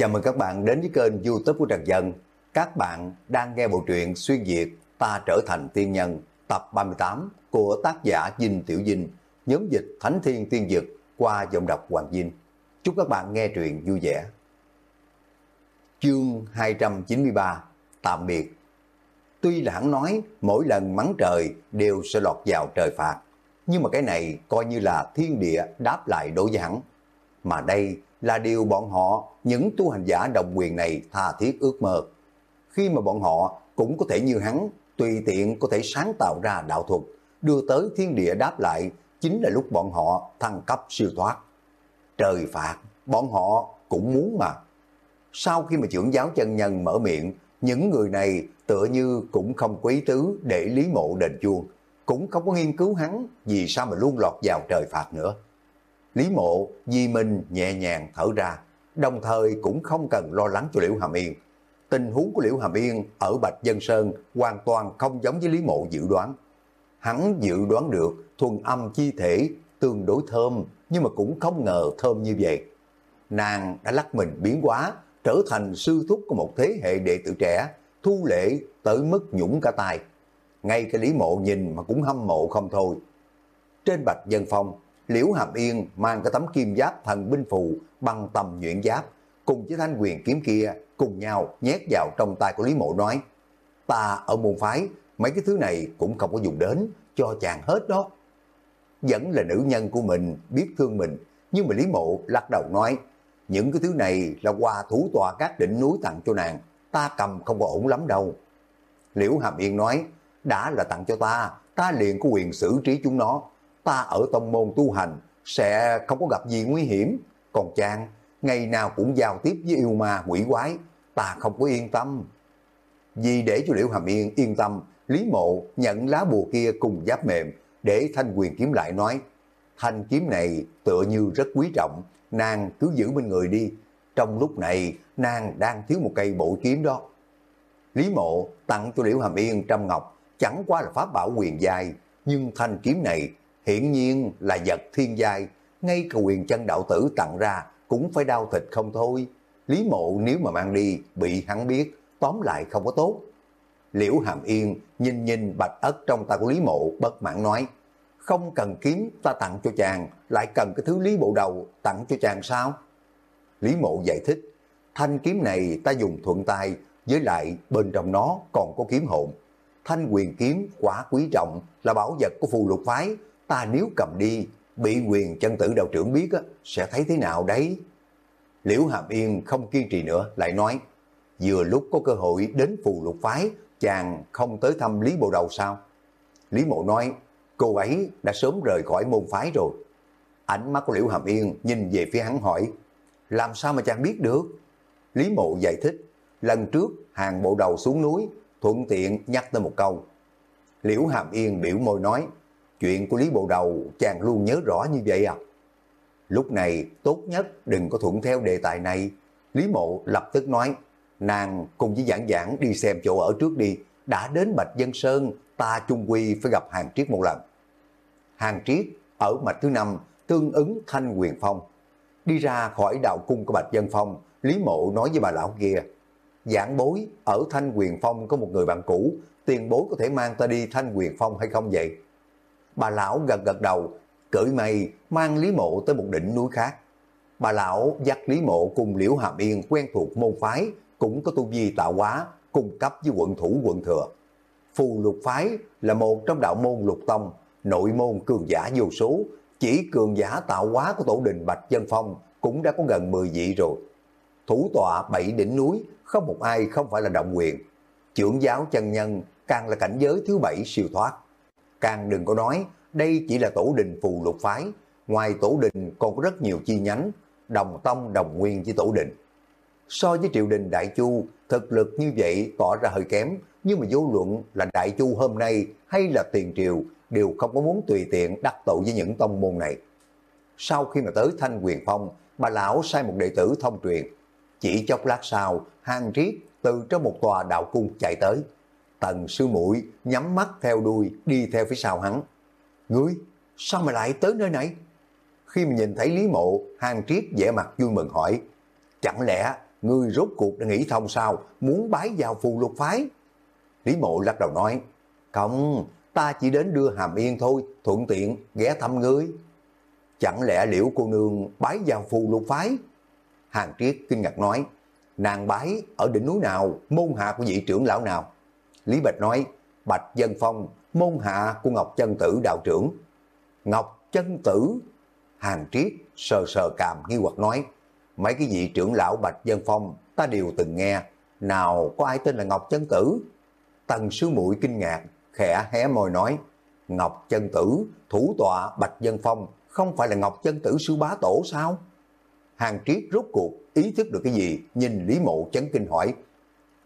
Chào mừng các bạn đến với kênh youtube của Trần Dân. Các bạn đang nghe bộ truyện Xuyên Việt Ta Trở Thành Tiên Nhân tập 38 của tác giả Dinh Tiểu Dinh, nhóm dịch Thánh Thiên Tiên Dực qua giọng đọc Hoàng Dinh. Chúc các bạn nghe truyện vui vẻ. Chương 293 Tạm biệt Tuy là hắn nói mỗi lần mắng trời đều sẽ lọt vào trời phạt, nhưng mà cái này coi như là thiên địa đáp lại đối với hắn. Mà đây là điều bọn họ, những tu hành giả đồng quyền này tha thiết ước mơ. Khi mà bọn họ cũng có thể như hắn, tùy tiện có thể sáng tạo ra đạo thuật, đưa tới thiên địa đáp lại, chính là lúc bọn họ thăng cấp siêu thoát. Trời phạt, bọn họ cũng muốn mà. Sau khi mà trưởng giáo chân nhân mở miệng, những người này tựa như cũng không quý tứ để lý mộ đền chuông, cũng không có nghiên cứu hắn vì sao mà luôn lọt vào trời phạt nữa. Lý mộ di minh nhẹ nhàng thở ra, đồng thời cũng không cần lo lắng cho Liễu Hàm Yên. Tình huống của Liễu Hàm Yên ở Bạch Dân Sơn hoàn toàn không giống với Lý mộ dự đoán. Hắn dự đoán được thuần âm chi thể tương đối thơm, nhưng mà cũng không ngờ thơm như vậy. Nàng đã lắc mình biến hóa, trở thành sư thúc của một thế hệ đệ tử trẻ, thu lễ tới mức nhũng cả tay. Ngay cái Lý Mộ nhìn mà cũng hâm mộ không thôi. Trên Bạch Dân Phong, Liễu Hàm Yên mang cái tấm kim giáp thần binh phù bằng tầm nhuyễn giáp, cùng với thanh quyền kiếm kia cùng nhau nhét vào trong tay của Lý Mộ nói, ta ở môn phái, mấy cái thứ này cũng không có dùng đến, cho chàng hết đó. Vẫn là nữ nhân của mình, biết thương mình, nhưng mà Lý Mộ lắc đầu nói, những cái thứ này là quà thủ tòa các đỉnh núi tặng cho nàng, ta cầm không có ổn lắm đâu. Liễu Hàm Yên nói, đã là tặng cho ta, ta liền có quyền xử trí chúng nó, ta ở tông môn tu hành sẽ không có gặp gì nguy hiểm. Còn chàng, ngày nào cũng giao tiếp với yêu ma quỷ quái, ta không có yên tâm. Vì để cho Liễu Hàm Yên yên tâm, Lý Mộ nhận lá bùa kia cùng giáp mềm, để Thanh Quyền kiếm lại nói, thanh kiếm này tựa như rất quý trọng, nàng cứ giữ bên người đi. Trong lúc này, nàng đang thiếu một cây bội kiếm đó. Lý Mộ tặng cho Liễu Hàm Yên trăm ngọc, chẳng qua là pháp bảo quyền dài, nhưng thanh kiếm này hiển nhiên là vật thiên giai, ngay cả quyền chân đạo tử tặng ra cũng phải đau thịt không thôi. Lý mộ nếu mà mang đi, bị hắn biết, tóm lại không có tốt. Liễu Hàm Yên nhìn nhìn bạch ất trong tay của Lý mộ bất mãn nói, không cần kiếm ta tặng cho chàng, lại cần cái thứ Lý bộ đầu tặng cho chàng sao? Lý mộ giải thích, thanh kiếm này ta dùng thuận tay, với lại bên trong nó còn có kiếm hồn. Thanh quyền kiếm quả quý trọng là bảo vật của phù lục phái, ta nếu cầm đi, bị quyền chân tử đạo trưởng biết á, sẽ thấy thế nào đấy. Liễu Hàm Yên không kiên trì nữa, lại nói, vừa lúc có cơ hội đến phù lục phái, chàng không tới thăm Lý Bộ Đầu sao? Lý Mộ nói, cô ấy đã sớm rời khỏi môn phái rồi. Ánh mắt của Liễu Hàm Yên nhìn về phía hắn hỏi, làm sao mà chàng biết được? Lý Mộ giải thích, lần trước hàng bộ đầu xuống núi, thuận tiện nhắc tới một câu. Liễu Hàm Yên biểu môi nói, Chuyện của Lý Bộ Đầu chàng luôn nhớ rõ như vậy à? Lúc này tốt nhất đừng có thuận theo đề tài này. Lý Mộ lập tức nói, nàng cùng với giảng giảng đi xem chỗ ở trước đi. Đã đến Bạch Dân Sơn, ta chung quy phải gặp Hàng Triết một lần. Hàng Triết ở mạch thứ năm tương ứng Thanh Quyền Phong. Đi ra khỏi đạo cung của Bạch Dân Phong, Lý Mộ nói với bà lão kia, giảng bối ở Thanh Quyền Phong có một người bạn cũ, tiền bối có thể mang ta đi Thanh Quyền Phong hay không vậy? Bà lão gật gật đầu, cởi mây mang Lý Mộ tới một đỉnh núi khác. Bà lão dắt Lý Mộ cùng Liễu Hàm Yên quen thuộc môn phái, cũng có tu vi tạo hóa, cung cấp với quận thủ quận thừa. Phù lục phái là một trong đạo môn lục tông, nội môn cường giả vô số, chỉ cường giả tạo hóa của tổ đình Bạch Dân Phong cũng đã có gần 10 vị rồi. Thủ tọa bảy đỉnh núi, không một ai không phải là động quyền. Trưởng giáo chân nhân càng là cảnh giới thứ bảy siêu thoát. Càng đừng có nói, đây chỉ là tổ đình phù lục phái, ngoài tổ đình còn có rất nhiều chi nhánh, đồng tông đồng nguyên với tổ đình. So với triều đình Đại Chu, thực lực như vậy tỏ ra hơi kém, nhưng mà vô luận là Đại Chu hôm nay hay là tiền triều đều không có muốn tùy tiện đắc tội với những tông môn này. Sau khi mà tới Thanh Quyền Phong, bà lão sai một đệ tử thông truyền. Chỉ chốc lát sau, hàng triết từ trong một tòa đạo cung chạy tới. Tần sư muội nhắm mắt theo đuôi đi theo phía sau hắn. Ngươi, sao mà lại tới nơi này? Khi mà nhìn thấy Lý Mộ, Hàng Triết vẻ mặt vui mừng hỏi, chẳng lẽ ngươi rốt cuộc đã nghĩ thông sao, muốn bái vào phù lục phái. Lý mộ lắc đầu nói, không, ta chỉ đến đưa hàm yên thôi, thuận tiện ghé thăm ngươi. Chẳng lẽ liễu cô nương bái vào phù lục phái? Hàng Triết kinh ngạc nói, nàng bái ở đỉnh núi nào, môn hạ của vị trưởng lão nào? Lý Bạch nói, Bạch Dân Phong, môn hạ của Ngọc Chân Tử đạo trưởng. Ngọc Chân Tử? Hàng Triết sờ sờ càm nghi hoặc nói, mấy cái vị trưởng lão Bạch Dân Phong ta đều từng nghe, nào có ai tên là Ngọc Chân Tử? Tần sư muội kinh ngạc, khẽ hé môi nói, Ngọc Chân Tử, thủ tọa Bạch Dân Phong, không phải là Ngọc Chân Tử sư bá tổ sao? Hàng Triết rốt cuộc ý thức được cái gì, nhìn Lý Mộ chấn kinh hỏi,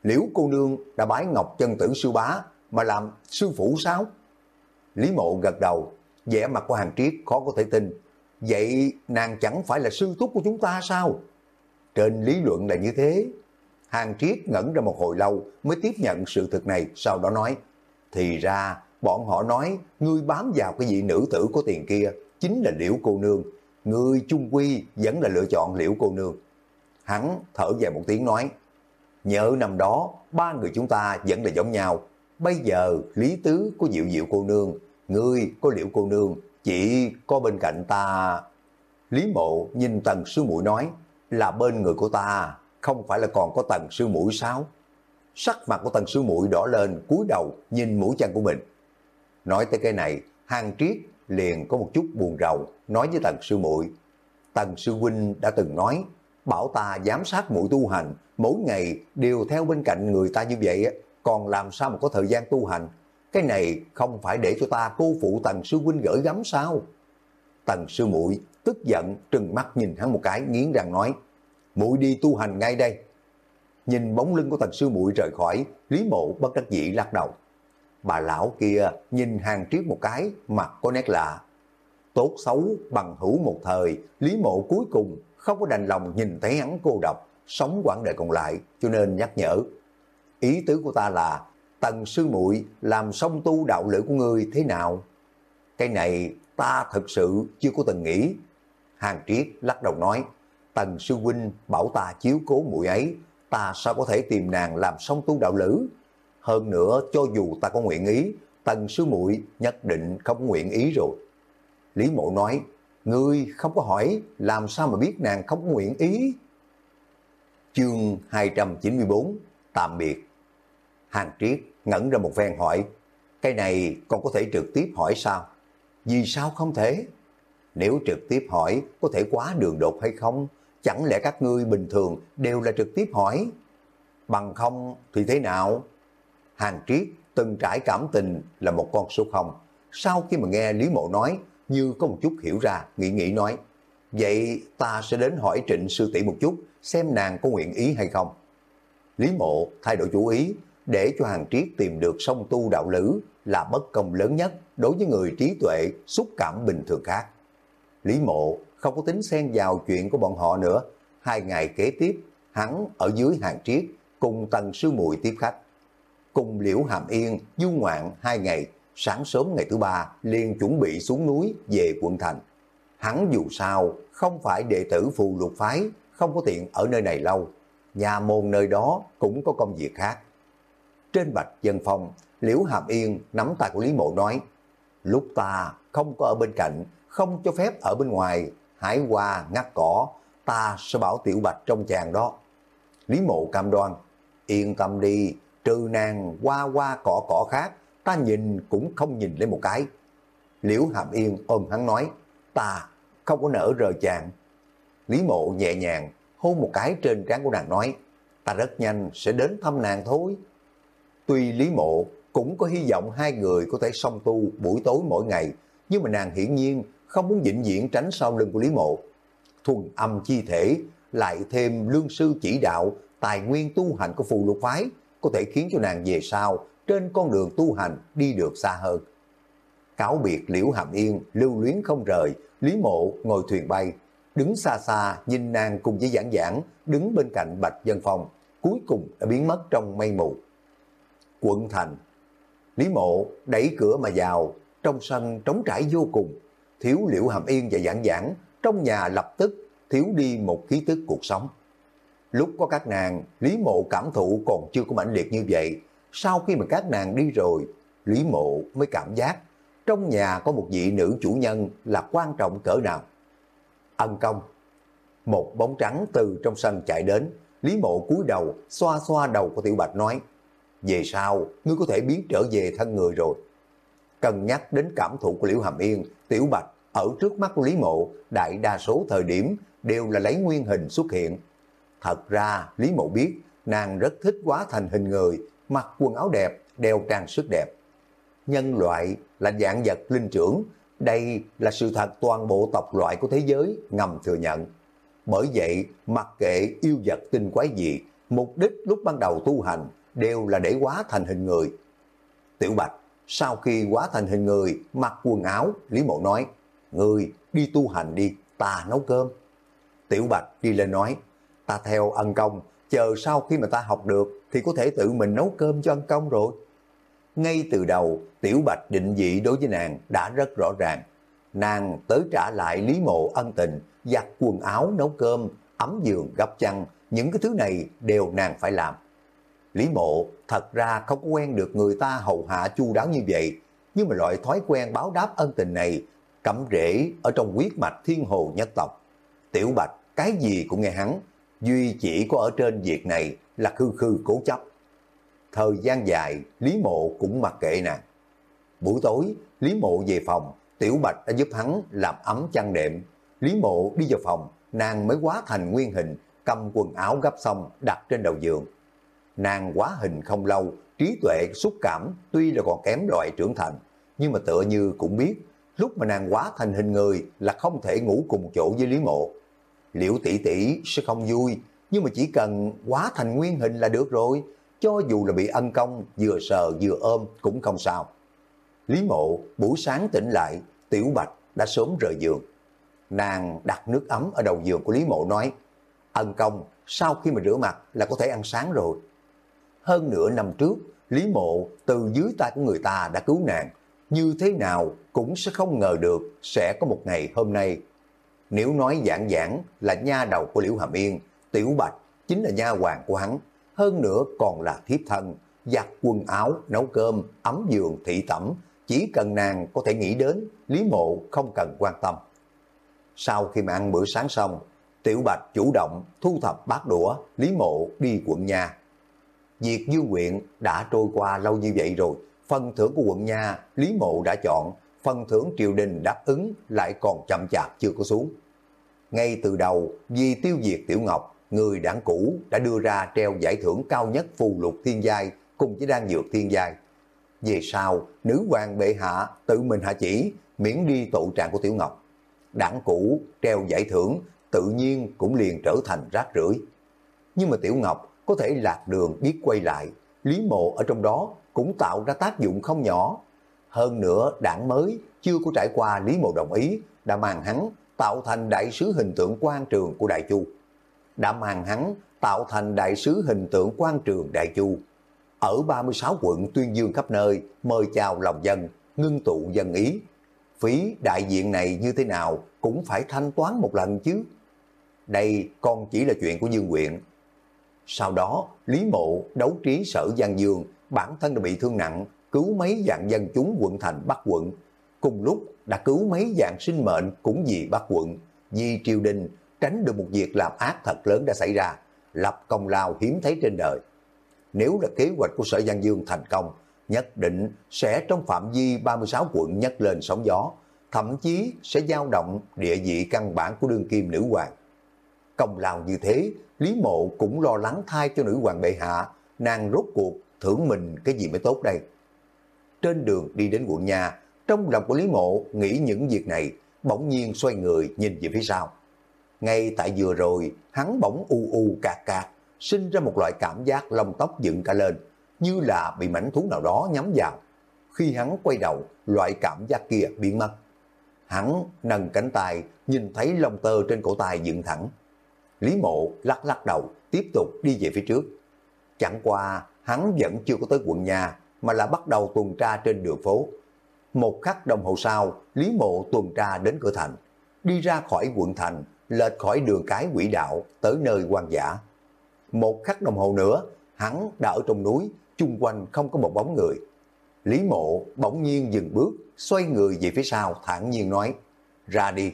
Liễu cô nương đã bái Ngọc Chân Tử sư bá mà làm sư phụ sao? Lý Mộ gật đầu, vẻ mặt của Hàng Triết khó có thể tin. Vậy nàng chẳng phải là sư thúc của chúng ta sao? Trên lý luận là như thế. Hàng Triết ngẩn ra một hồi lâu mới tiếp nhận sự thực này, sau đó nói, thì ra bọn họ nói ngươi bám vào cái vị nữ tử có tiền kia chính là liễu cô nương, ngươi chung quy vẫn là lựa chọn liễu cô nương. Hắn thở dài một tiếng nói, nhớ năm đó ba người chúng ta vẫn là giống nhau, bây giờ lý tứ có diệu diệu cô nương, ngươi có liễu cô nương, chỉ có bên cạnh ta. Lý mộ nhìn tần sư mũi nói, là bên người của ta, không phải là còn có tần sư mũi sao? Sắc mặt của tần sư mũi đỏ lên, cúi đầu nhìn mũi chân của mình. Nói tới cái này, hàng triết liền có một chút buồn rầu, nói với tần sư muội Tần sư huynh đã từng nói, bảo ta giám sát mũi tu hành, mỗi ngày đều theo bên cạnh người ta như vậy, còn làm sao mà có thời gian tu hành? Cái này không phải để cho ta cô phụ tần sư huynh gửi gắm sao? Tần sư muội tức giận trừng mắt nhìn hắn một cái nghiến răng nói, muội đi tu hành ngay đây. Nhìn bóng lưng của tần sư muội rời khỏi, Lý Mộ bất đắc dĩ lắc đầu. Bà lão kia nhìn hàng triết một cái, mặt có nét lạ. Tốt xấu bằng hữu một thời, Lý Mộ cuối cùng không có đành lòng nhìn thấy hắn cô độc, sống quãng đời còn lại, cho nên nhắc nhở. Ý tứ của ta là, tần sư muội làm xong tu đạo lữ của ngươi thế nào? Cái này ta thật sự chưa có từng nghĩ. Hàng Triết lắc đầu nói, tần sư huynh bảo ta chiếu cố muội ấy, ta sao có thể tìm nàng làm xong tu đạo lữ? Hơn nữa, cho dù ta có nguyện ý, tần sư muội nhất định không nguyện ý rồi. Lý mộ nói, ngươi không có hỏi, làm sao mà biết nàng không nguyện ý? Chương 294, tạm biệt. Hàng Triết ngẩn ra một phen hỏi, cái này còn có thể trực tiếp hỏi sao? Vì sao không thể? Nếu trực tiếp hỏi, có thể quá đường đột hay không? Chẳng lẽ các ngươi bình thường đều là trực tiếp hỏi? Bằng không thì thế nào? Hàng Triết từng trải cảm tình là một con số không. Sau khi mà nghe Lý Mộ nói, như có một chút hiểu ra, nghĩ nghĩ nói, vậy ta sẽ đến hỏi trịnh sư tỷ một chút, xem nàng có nguyện ý hay không. Lý Mộ thay đổi chủ ý, để cho Hàng Triết tìm được song tu đạo lữ là bất công lớn nhất đối với người trí tuệ, xúc cảm bình thường khác. Lý Mộ không có tính xen vào chuyện của bọn họ nữa. Hai ngày kế tiếp, hắn ở dưới Hàng Triết cùng Tần Sư muội tiếp khách. Cùng Liễu Hàm Yên du ngoạn hai ngày, sáng sớm ngày thứ ba liền chuẩn bị xuống núi về quận thành. Hắn dù sao không phải đệ tử phù lục phái, không có tiện ở nơi này lâu. Nhà môn nơi đó cũng có công việc khác. Trên bạch dân phòng Liễu Hàm Yên nắm tay của Lý Mộ nói, lúc ta không có ở bên cạnh, không cho phép ở bên ngoài, hãy qua ngắt cỏ, ta sẽ bảo tiểu bạch trong chàng đó. Lý Mộ cam đoan, yên tâm đi, trừ nàng qua qua cỏ cỏ khác, ta nhìn cũng không nhìn lên một cái. Liễu Hàm Yên ôm hắn nói, ta không có nở rời chàng. Lý Mộ nhẹ nhàng hôn một cái trên trán của nàng nói, ta rất nhanh sẽ đến thăm nàng thôi. Tuy Lý Mộ cũng có hy vọng hai người có thể song tu buổi tối mỗi ngày, nhưng mà nàng hiển nhiên không muốn vĩnh viễn tránh sau lưng của Lý Mộ. Thuần âm chi thể, lại thêm lương sư chỉ đạo, tài nguyên tu hành của phù lục phái, có thể khiến cho nàng về sau trên con đường tu hành đi được xa hơn. Cáo biệt Liễu Hàm Yên, lưu luyến không rời, Lý Mộ ngồi thuyền bay, đứng xa xa nhìn nàng cùng với giảng giảng, đứng bên cạnh Bạch Dân Phong, cuối cùng đã biến mất trong mây mù. Quận thành, Lý Mộ đẩy cửa mà vào, trong sân trống trải vô cùng, thiếu Liễu Hàm Yên và giảng giảng, trong nhà lập tức thiếu đi một khí tức cuộc sống. Lúc có các nàng, Lý Mộ cảm thụ còn chưa có mãnh liệt như vậy. Sau khi mà các nàng đi rồi, Lý Mộ mới cảm giác trong nhà có một vị nữ chủ nhân là quan trọng cỡ nào. Ân công, một bóng trắng từ trong sân chạy đến, Lý Mộ cúi đầu, xoa xoa đầu của Tiểu Bạch nói, về sau, ngươi có thể biến trở về thân người rồi. Cần nhắc đến cảm thụ của Liễu Hàm Yên, Tiểu Bạch ở trước mắt của Lý Mộ, đại đa số thời điểm đều là lấy nguyên hình xuất hiện. Thật ra, Lý Mộ biết, nàng rất thích quá thành hình người, mặc quần áo đẹp, đeo trang sức đẹp. Nhân loại là dạng vật linh trưởng, đây là sự thật toàn bộ tộc loại của thế giới ngầm thừa nhận. Bởi vậy, mặc kệ yêu vật tinh quái gì, mục đích lúc ban đầu tu hành đều là để quá thành hình người. Tiểu Bạch, sau khi quá thành hình người, mặc quần áo, Lý Mộ nói, Người đi tu hành đi, ta nấu cơm. Tiểu Bạch đi lên nói, ta theo ân công, chờ sau khi mà ta học được thì có thể tự mình nấu cơm cho ân công rồi. Ngay từ đầu, Tiểu Bạch định vị đối với nàng đã rất rõ ràng. Nàng tới trả lại Lý Mộ ân tình, giặt quần áo, nấu cơm, ấm giường, gấp chăn, những cái thứ này đều nàng phải làm. Lý Mộ thật ra không có quen được người ta hầu hạ chu đáo như vậy, nhưng mà loại thói quen báo đáp ân tình này cắm rễ ở trong huyết mạch thiên hồ nhất tộc. Tiểu Bạch cái gì cũng nghe hắn, duy chỉ có ở trên việc này là khư khư cố chấp. Thời gian dài, Lý Mộ cũng mặc kệ nàng. Buổi tối, Lý Mộ về phòng, Tiểu Bạch đã giúp hắn làm ấm chăn đệm. Lý Mộ đi vào phòng, nàng mới quá thành nguyên hình, cầm quần áo gấp xong đặt trên đầu giường. Nàng quá hình không lâu, trí tuệ, xúc cảm tuy là còn kém loại trưởng thành, nhưng mà tựa như cũng biết, lúc mà nàng quá thành hình người là không thể ngủ cùng chỗ với Lý Mộ. Liễu tỷ tỷ sẽ không vui, nhưng mà chỉ cần quá thành nguyên hình là được rồi, cho dù là bị ân công, vừa sờ vừa ôm cũng không sao. Lý Mộ buổi sáng tỉnh lại, Tiểu Bạch đã sớm rời giường. Nàng đặt nước ấm ở đầu giường của Lý Mộ nói, ân công, sau khi mà rửa mặt là có thể ăn sáng rồi. Hơn nửa năm trước, Lý Mộ từ dưới tay của người ta đã cứu nàng, như thế nào cũng sẽ không ngờ được sẽ có một ngày hôm nay. Nếu nói giảng giảng là nha đầu của Liễu Hàm Yên, Tiểu Bạch chính là nha hoàng của hắn, hơn nữa còn là thiếp thân, giặt quần áo, nấu cơm, ấm giường, thị tẩm, chỉ cần nàng có thể nghĩ đến, Lý Mộ không cần quan tâm. Sau khi mà ăn bữa sáng xong, Tiểu Bạch chủ động thu thập bát đũa, Lý Mộ đi quận nhà. Việc dư quyện đã trôi qua lâu như vậy rồi, phần thưởng của quận nhà Lý Mộ đã chọn, phần thưởng triều đình đáp ứng lại còn chậm chạp chưa có xuống. Ngay từ đầu, vì tiêu diệt Tiểu Ngọc, người đảng cũ đã đưa ra treo giải thưởng cao nhất phù lục thiên giai cùng với đan dược thiên giai. Về sau, nữ hoàng bệ hạ tự mình hạ chỉ miễn đi tội trạng của Tiểu Ngọc. Đảng cũ treo giải thưởng tự nhiên cũng liền trở thành rác rưởi. Nhưng mà Tiểu Ngọc có thể lạc đường biết quay lại, Lý Mộ ở trong đó cũng tạo ra tác dụng không nhỏ. Hơn nữa đảng mới chưa có trải qua Lý Mộ đồng ý đã mang hắn tạo thành đại sứ hình tượng quan trường của Đại Chu. Đã mang hắn tạo thành đại sứ hình tượng quan trường Đại Chu. Ở 36 quận tuyên dương khắp nơi mời chào lòng dân, ngưng tụ dân ý. Phí đại diện này như thế nào cũng phải thanh toán một lần chứ. Đây còn chỉ là chuyện của Dương quyện. Sau đó, Lý Mộ đấu trí sở Giang Dương, bản thân đã bị thương nặng, cứu mấy dạng dân chúng quận thành Bắc quận. Cùng lúc đã cứu mấy dạng sinh mệnh cũng vì Bắc quận, vì triều đình tránh được một việc làm ác thật lớn đã xảy ra, lập công lao hiếm thấy trên đời. Nếu là kế hoạch của Sở Giang Dương thành công, nhất định sẽ trong phạm vi 36 quận nhấc lên sóng gió, thậm chí sẽ dao động địa vị căn bản của đương kim nữ hoàng. Công lao như thế, Lý Mộ cũng lo lắng thay cho nữ hoàng bệ hạ, nàng rốt cuộc thưởng mình cái gì mới tốt đây. Trên đường đi đến quận nhà, trong lòng của Lý Mộ nghĩ những việc này, bỗng nhiên xoay người nhìn về phía sau. Ngay tại vừa rồi, hắn bỗng u u cạc cạc, sinh ra một loại cảm giác lông tóc dựng cả lên, như là bị mảnh thú nào đó nhắm vào. Khi hắn quay đầu, loại cảm giác kia biến mất. Hắn nâng cánh tay, nhìn thấy lông tơ trên cổ tay dựng thẳng. Lý mộ lắc lắc đầu, tiếp tục đi về phía trước. Chẳng qua, hắn vẫn chưa có tới quận nhà, mà là bắt đầu tuần tra trên đường phố. Một khắc đồng hồ sau, Lý mộ tuần tra đến cửa thành. Đi ra khỏi quận thành, lệch khỏi đường cái quỹ đạo tới nơi quan giả. một khắc đồng hồ nữa, hắn đã ở trong núi, chung quanh không có một bóng người. Lý mộ bỗng nhiên dừng bước, xoay người về phía sau thản nhiên nói, ra đi.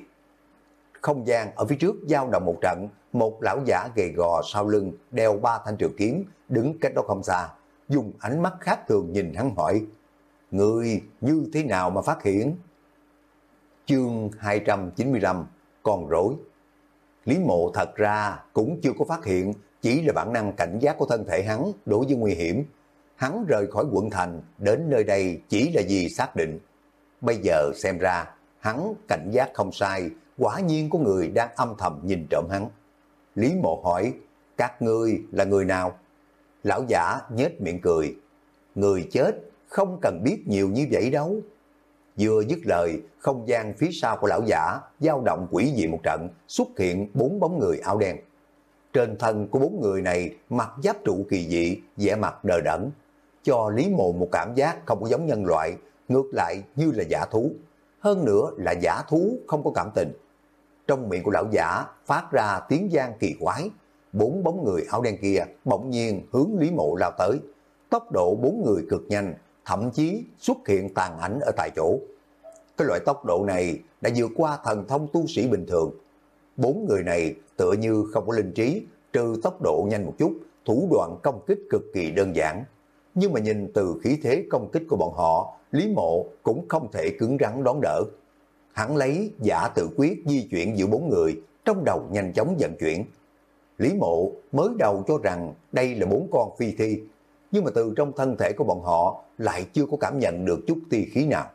Không gian ở phía trước giao động một trận, một lão giả gầy gò sau lưng, đeo ba thanh trường kiếm, đứng cách đó không xa, dùng ánh mắt khác thường nhìn hắn hỏi, Người như thế nào mà phát hiện? Chương 295, còn rối. Lý mộ thật ra cũng chưa có phát hiện, chỉ là bản năng cảnh giác của thân thể hắn đối với nguy hiểm. Hắn rời khỏi quận thành, đến nơi đây chỉ là vì xác định. Bây giờ xem ra, hắn cảnh giác không sai, quả nhiên có người đang âm thầm nhìn trộm hắn. Lý mộ hỏi, các ngươi là người nào? Lão giả nhếch miệng cười, người chết không cần biết nhiều như vậy đâu. Vừa dứt lời, không gian phía sau của lão giả dao động quỷ dị một trận, xuất hiện bốn bóng người áo đen. Trên thân của bốn người này mặc giáp trụ kỳ dị, vẻ mặt đờ đẫn, cho Lý Mộ một cảm giác không có giống nhân loại, ngược lại như là giả thú. Hơn nữa là giả thú không có cảm tình. Trong miệng của lão giả phát ra tiếng gian kỳ quái, bốn bóng người áo đen kia bỗng nhiên hướng Lý Mộ lao tới. Tốc độ bốn người cực nhanh, thậm chí xuất hiện tàn ảnh ở tại chỗ. Cái loại tốc độ này đã vượt qua thần thông tu sĩ bình thường. Bốn người này tựa như không có linh trí, trừ tốc độ nhanh một chút, thủ đoạn công kích cực kỳ đơn giản. Nhưng mà nhìn từ khí thế công kích của bọn họ, Lý Mộ cũng không thể cứng rắn đón đỡ. Hắn lấy giả tự quyết di chuyển giữa bốn người, trong đầu nhanh chóng vận chuyển. Lý Mộ mới đầu cho rằng đây là bốn con phi thi, nhưng mà từ trong thân thể của bọn họ lại chưa có cảm nhận được chút ti khí nào.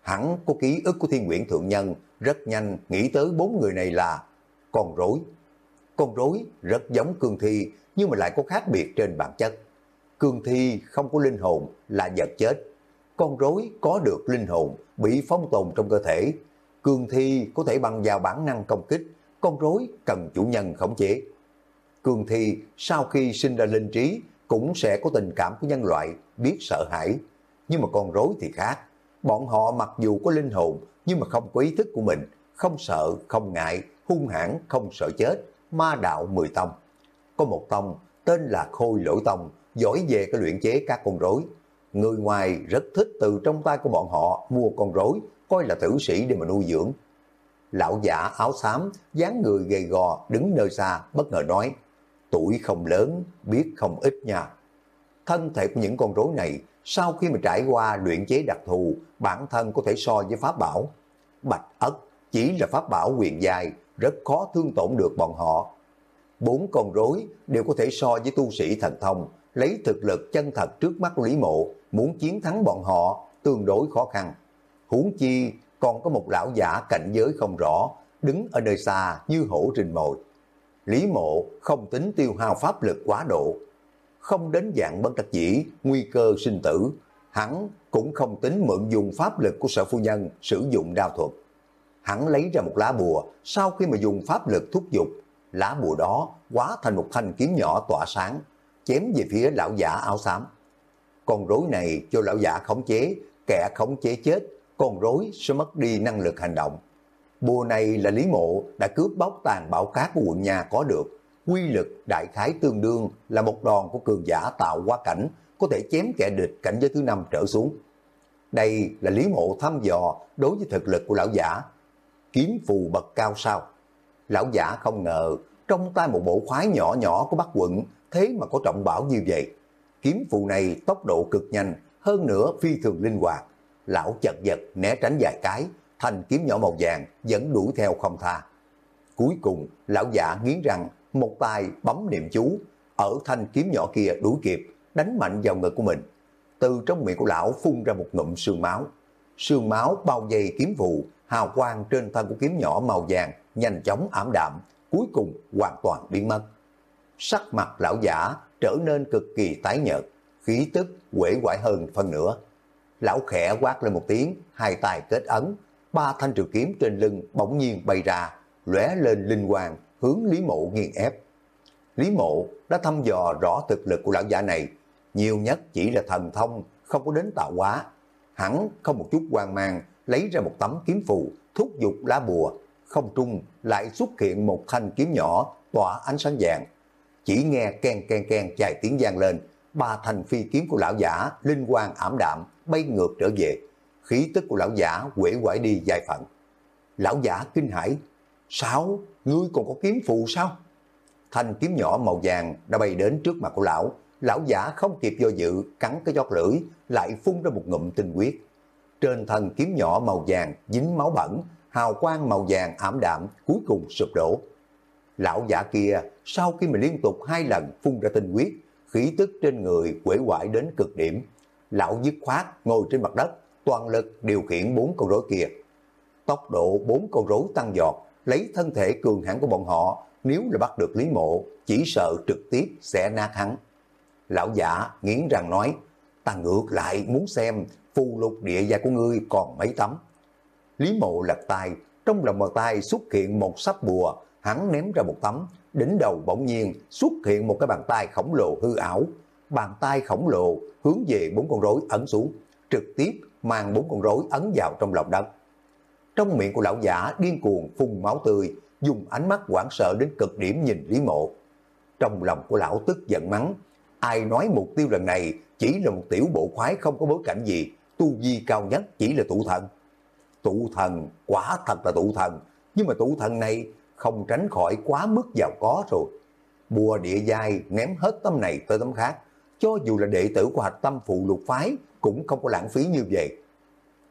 hẳn có ký ức của thiên nguyện thượng nhân, rất nhanh nghĩ tới bốn người này là con rối. Con rối rất giống cương thi, nhưng mà lại có khác biệt trên bản chất. Cương thi không có linh hồn là vật chết. Con rối có được linh hồn, bị phong tồn trong cơ thể. Cương thi có thể bằng vào bản năng công kích, con rối cần chủ nhân khống chế. Cương thi sau khi sinh ra linh trí cũng sẽ có tình cảm của nhân loại, biết sợ hãi. Nhưng mà con rối thì khác. Bọn họ mặc dù có linh hồn, nhưng mà không có ý thức của mình, không sợ, không ngại, hung hãn, không sợ chết, ma đạo mười tông. Có một tông tên là Khôi Lỗi Tông, giỏi về cái luyện chế các con rối. Người ngoài rất thích từ trong tay của bọn họ mua con rối, coi là tử sĩ để mà nuôi dưỡng. Lão giả áo xám, dáng người gầy gò, đứng nơi xa, bất ngờ nói, tuổi không lớn, biết không ít nha. Thân thể của những con rối này, sau khi mà trải qua luyện chế đặc thù, bản thân có thể so với pháp bảo. Bạch ất chỉ là pháp bảo quyền dài, rất khó thương tổn được bọn họ. Bốn con rối đều có thể so với tu sĩ thần thông, lấy thực lực chân thật trước mắt Lý Mộ, muốn chiến thắng bọn họ tương đối khó khăn. Huống chi còn có một lão giả cảnh giới không rõ, đứng ở nơi xa như hổ rình mồi. Lý Mộ không tính tiêu hao pháp lực quá độ, không đến dạng bất đắc dĩ, nguy cơ sinh tử, hắn cũng không tính mượn dùng pháp lực của sở phu nhân sử dụng đao thuật. Hắn lấy ra một lá bùa, sau khi mà dùng pháp lực thúc giục, lá bùa đó hóa thành một thanh kiếm nhỏ tỏa sáng, chém về phía lão giả áo xám. Con rối này cho lão giả khống chế, kẻ khống chế chết, con rối sẽ mất đi năng lực hành động. Bùa này là Lý Mộ đã cướp bóc tàn bảo cát của quận nhà có được. Quy lực đại khái tương đương là một đòn của cường giả tạo quá cảnh, có thể chém kẻ địch cảnh giới thứ năm trở xuống. Đây là Lý Mộ thăm dò đối với thực lực của lão giả. Kiếm phù bậc cao sao? Lão giả không ngờ trong tay một bộ khoái nhỏ nhỏ của Bắc quận thế mà có trọng bảo như vậy. Kiếm phù này tốc độ cực nhanh, hơn nữa phi thường linh hoạt. Lão chật vật né tránh vài cái, thanh kiếm nhỏ màu vàng vẫn đuổi theo không tha. Cuối cùng, lão giả nghiến răng một tay bấm niệm chú, ở thanh kiếm nhỏ kia đuổi kịp, đánh mạnh vào ngực của mình. Từ trong miệng của lão phun ra một ngụm sương máu. Sương máu bao dây kiếm vụ, hào quang trên thân của kiếm nhỏ màu vàng nhanh chóng ảm đạm, cuối cùng hoàn toàn biến mất. Sắc mặt lão giả trở nên cực kỳ tái nhợt, khí tức quể quải hơn phần nữa. Lão khẽ quát lên một tiếng, hai tay kết ấn, ba thanh trường kiếm trên lưng bỗng nhiên bay ra, lóe lên linh quang hướng Lý Mộ nghiền ép. Lý Mộ đã thăm dò rõ thực lực của lão giả này, nhiều nhất chỉ là thần thông, không có đến tạo hóa. Hắn không một chút hoang mang, lấy ra một tấm kiếm phù, thúc giục lá bùa, không trung lại xuất hiện một thanh kiếm nhỏ tỏa ánh sáng vàng. chỉ nghe ken ken ken chài tiếng gian lên, ba thành phi kiếm của lão giả linh quang ảm đạm bay ngược trở về, khí tức của lão giả quể quải đi dài phận. Lão giả kinh hãi, sao, ngươi còn có kiếm phụ sao? Thanh kiếm nhỏ màu vàng đã bay đến trước mặt của lão, lão giả không kịp do dự, cắn cái giọt lưỡi, lại phun ra một ngụm tinh huyết. Trên thân kiếm nhỏ màu vàng dính máu bẩn, hào quang màu vàng ảm đạm cuối cùng sụp đổ. Lão giả kia sau khi mà liên tục hai lần phun ra tinh huyết, khí tức trên người quể quải đến cực điểm. Lão dứt khoát ngồi trên mặt đất, toàn lực điều khiển bốn con rối kia. Tốc độ bốn con rối tăng giọt, lấy thân thể cường hãn của bọn họ, nếu là bắt được Lý Mộ, chỉ sợ trực tiếp sẽ nát hắn. Lão giả nghiến răng nói, ta ngược lại muốn xem phù lục địa gia của ngươi còn mấy tấm. Lý Mộ lật tay, trong lòng bàn tay xuất hiện một sắp bùa, hắn ném ra một tấm, đỉnh đầu bỗng nhiên xuất hiện một cái bàn tay khổng lồ hư ảo. Bàn tay khổng lồ hướng về bốn con rối ấn xuống, trực tiếp mang bốn con rối ấn vào trong lòng đất. Trong miệng của lão giả điên cuồng phun máu tươi, dùng ánh mắt hoảng sợ đến cực điểm nhìn Lý Mộ. Trong lòng của lão tức giận mắng, ai nói mục tiêu lần này chỉ là một tiểu bộ khoái không có bối cảnh gì, tu vi cao nhất chỉ là tụ thần. Tụ thần, quả thật là tụ thần, nhưng mà tụ thần này không tránh khỏi quá mức giàu có rồi. Bùa địa giai ném hết tấm này tới tấm khác, cho dù là đệ tử của hạch tâm phụ lục phái cũng không có lãng phí như vậy.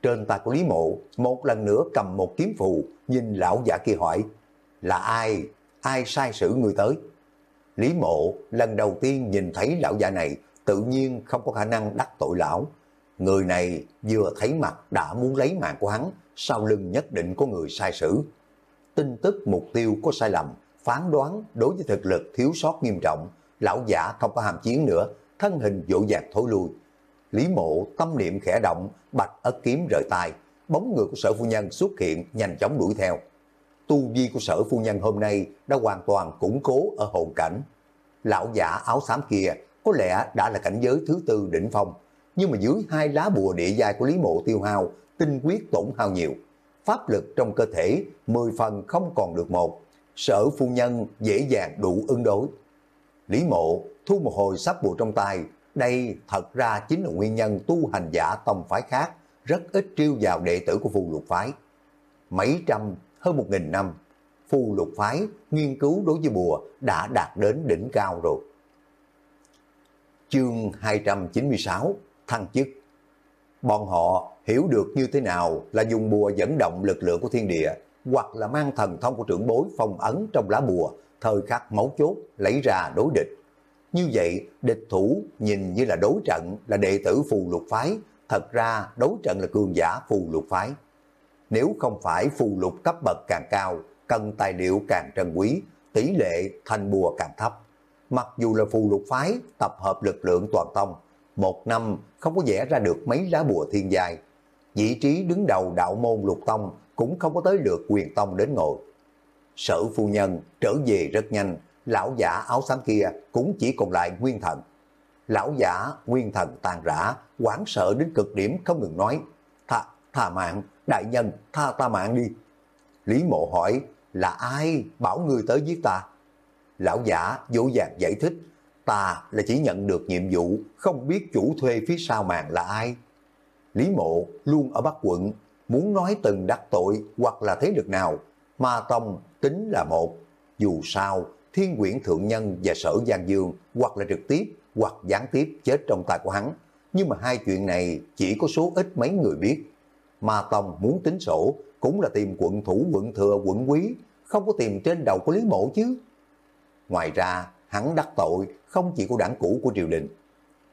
Trên tay của Lý Mộ, một lần nữa cầm một kiếm phụ nhìn lão giả kia hỏi, là ai, ai sai sử người tới? Lý Mộ lần đầu tiên nhìn thấy lão giả này, tự nhiên không có khả năng đắc tội lão. Người này vừa thấy mặt đã muốn lấy mạng của hắn, sau lưng nhất định có người sai sử. Tin tức mục tiêu có sai lầm, phán đoán đối với thực lực thiếu sót nghiêm trọng, lão giả không có hàm chiến nữa, thân hình dỗ dạc thối lui. Lý mộ tâm niệm khẽ động, bạch ớt kiếm rời tay, bóng người của sở phu nhân xuất hiện nhanh chóng đuổi theo. Tu vi của sở phu nhân hôm nay đã hoàn toàn củng cố ở hồn cảnh. Lão giả áo xám kia có lẽ đã là cảnh giới thứ tư đỉnh phong, nhưng mà dưới hai lá bùa địa giai của Lý Mộ tiêu hao, tinh quyết tổn hao nhiều. Pháp lực trong cơ thể 10 phần không còn được một, sở phu nhân dễ dàng đủ ứng đối. Lý Mộ thu một hồi sắp bùa trong tay, đây thật ra chính là nguyên nhân tu hành giả tông phái khác, rất ít triêu vào đệ tử của phù lục phái. Mấy trăm, hơn một nghìn năm, phù lục phái nghiên cứu đối với bùa đã đạt đến đỉnh cao rồi. Chương 296 Thăng chức Bọn họ hiểu được như thế nào là dùng bùa dẫn động lực lượng của thiên địa hoặc là mang thần thông của trưởng bối phong ấn trong lá bùa thời khắc máu chốt lấy ra đối địch. Như vậy, địch thủ nhìn như là đối trận là đệ tử phù lục phái, thật ra đối trận là cường giả phù lục phái. Nếu không phải phù lục cấp bậc càng cao, cần tài liệu càng trân quý, tỷ lệ thành bùa càng thấp. Mặc dù là phù lục phái tập hợp lực lượng toàn tông, một năm không có vẽ ra được mấy lá bùa thiên giai. Vị trí đứng đầu đạo môn lục tông cũng không có tới lượt quyền tông đến ngồi. Sở phu nhân trở về rất nhanh, lão giả áo xám kia cũng chỉ còn lại nguyên thần. Lão giả nguyên thần tàn rã, quảng sợ đến cực điểm không ngừng nói, tha, tha mạng, đại nhân, tha ta mạng đi. Lý mộ hỏi, là ai bảo người tới giết ta? Lão giả dỗ dàng giải thích, ta là chỉ nhận được nhiệm vụ, không biết chủ thuê phía sau màn là ai. Lý mộ luôn ở Bắc quận, muốn nói từng đắc tội hoặc là thế lực nào, ma tông tính là một. Dù sao, thiên quyển thượng nhân và sở Giang Dương hoặc là trực tiếp hoặc gián tiếp chết trong tay của hắn. Nhưng mà hai chuyện này chỉ có số ít mấy người biết. Ma Tông muốn tính sổ cũng là tìm quận thủ quận thừa quận quý, không có tìm trên đầu của Lý Mộ chứ. Ngoài ra, hắn đắc tội không chỉ của đảng cũ của triều đình.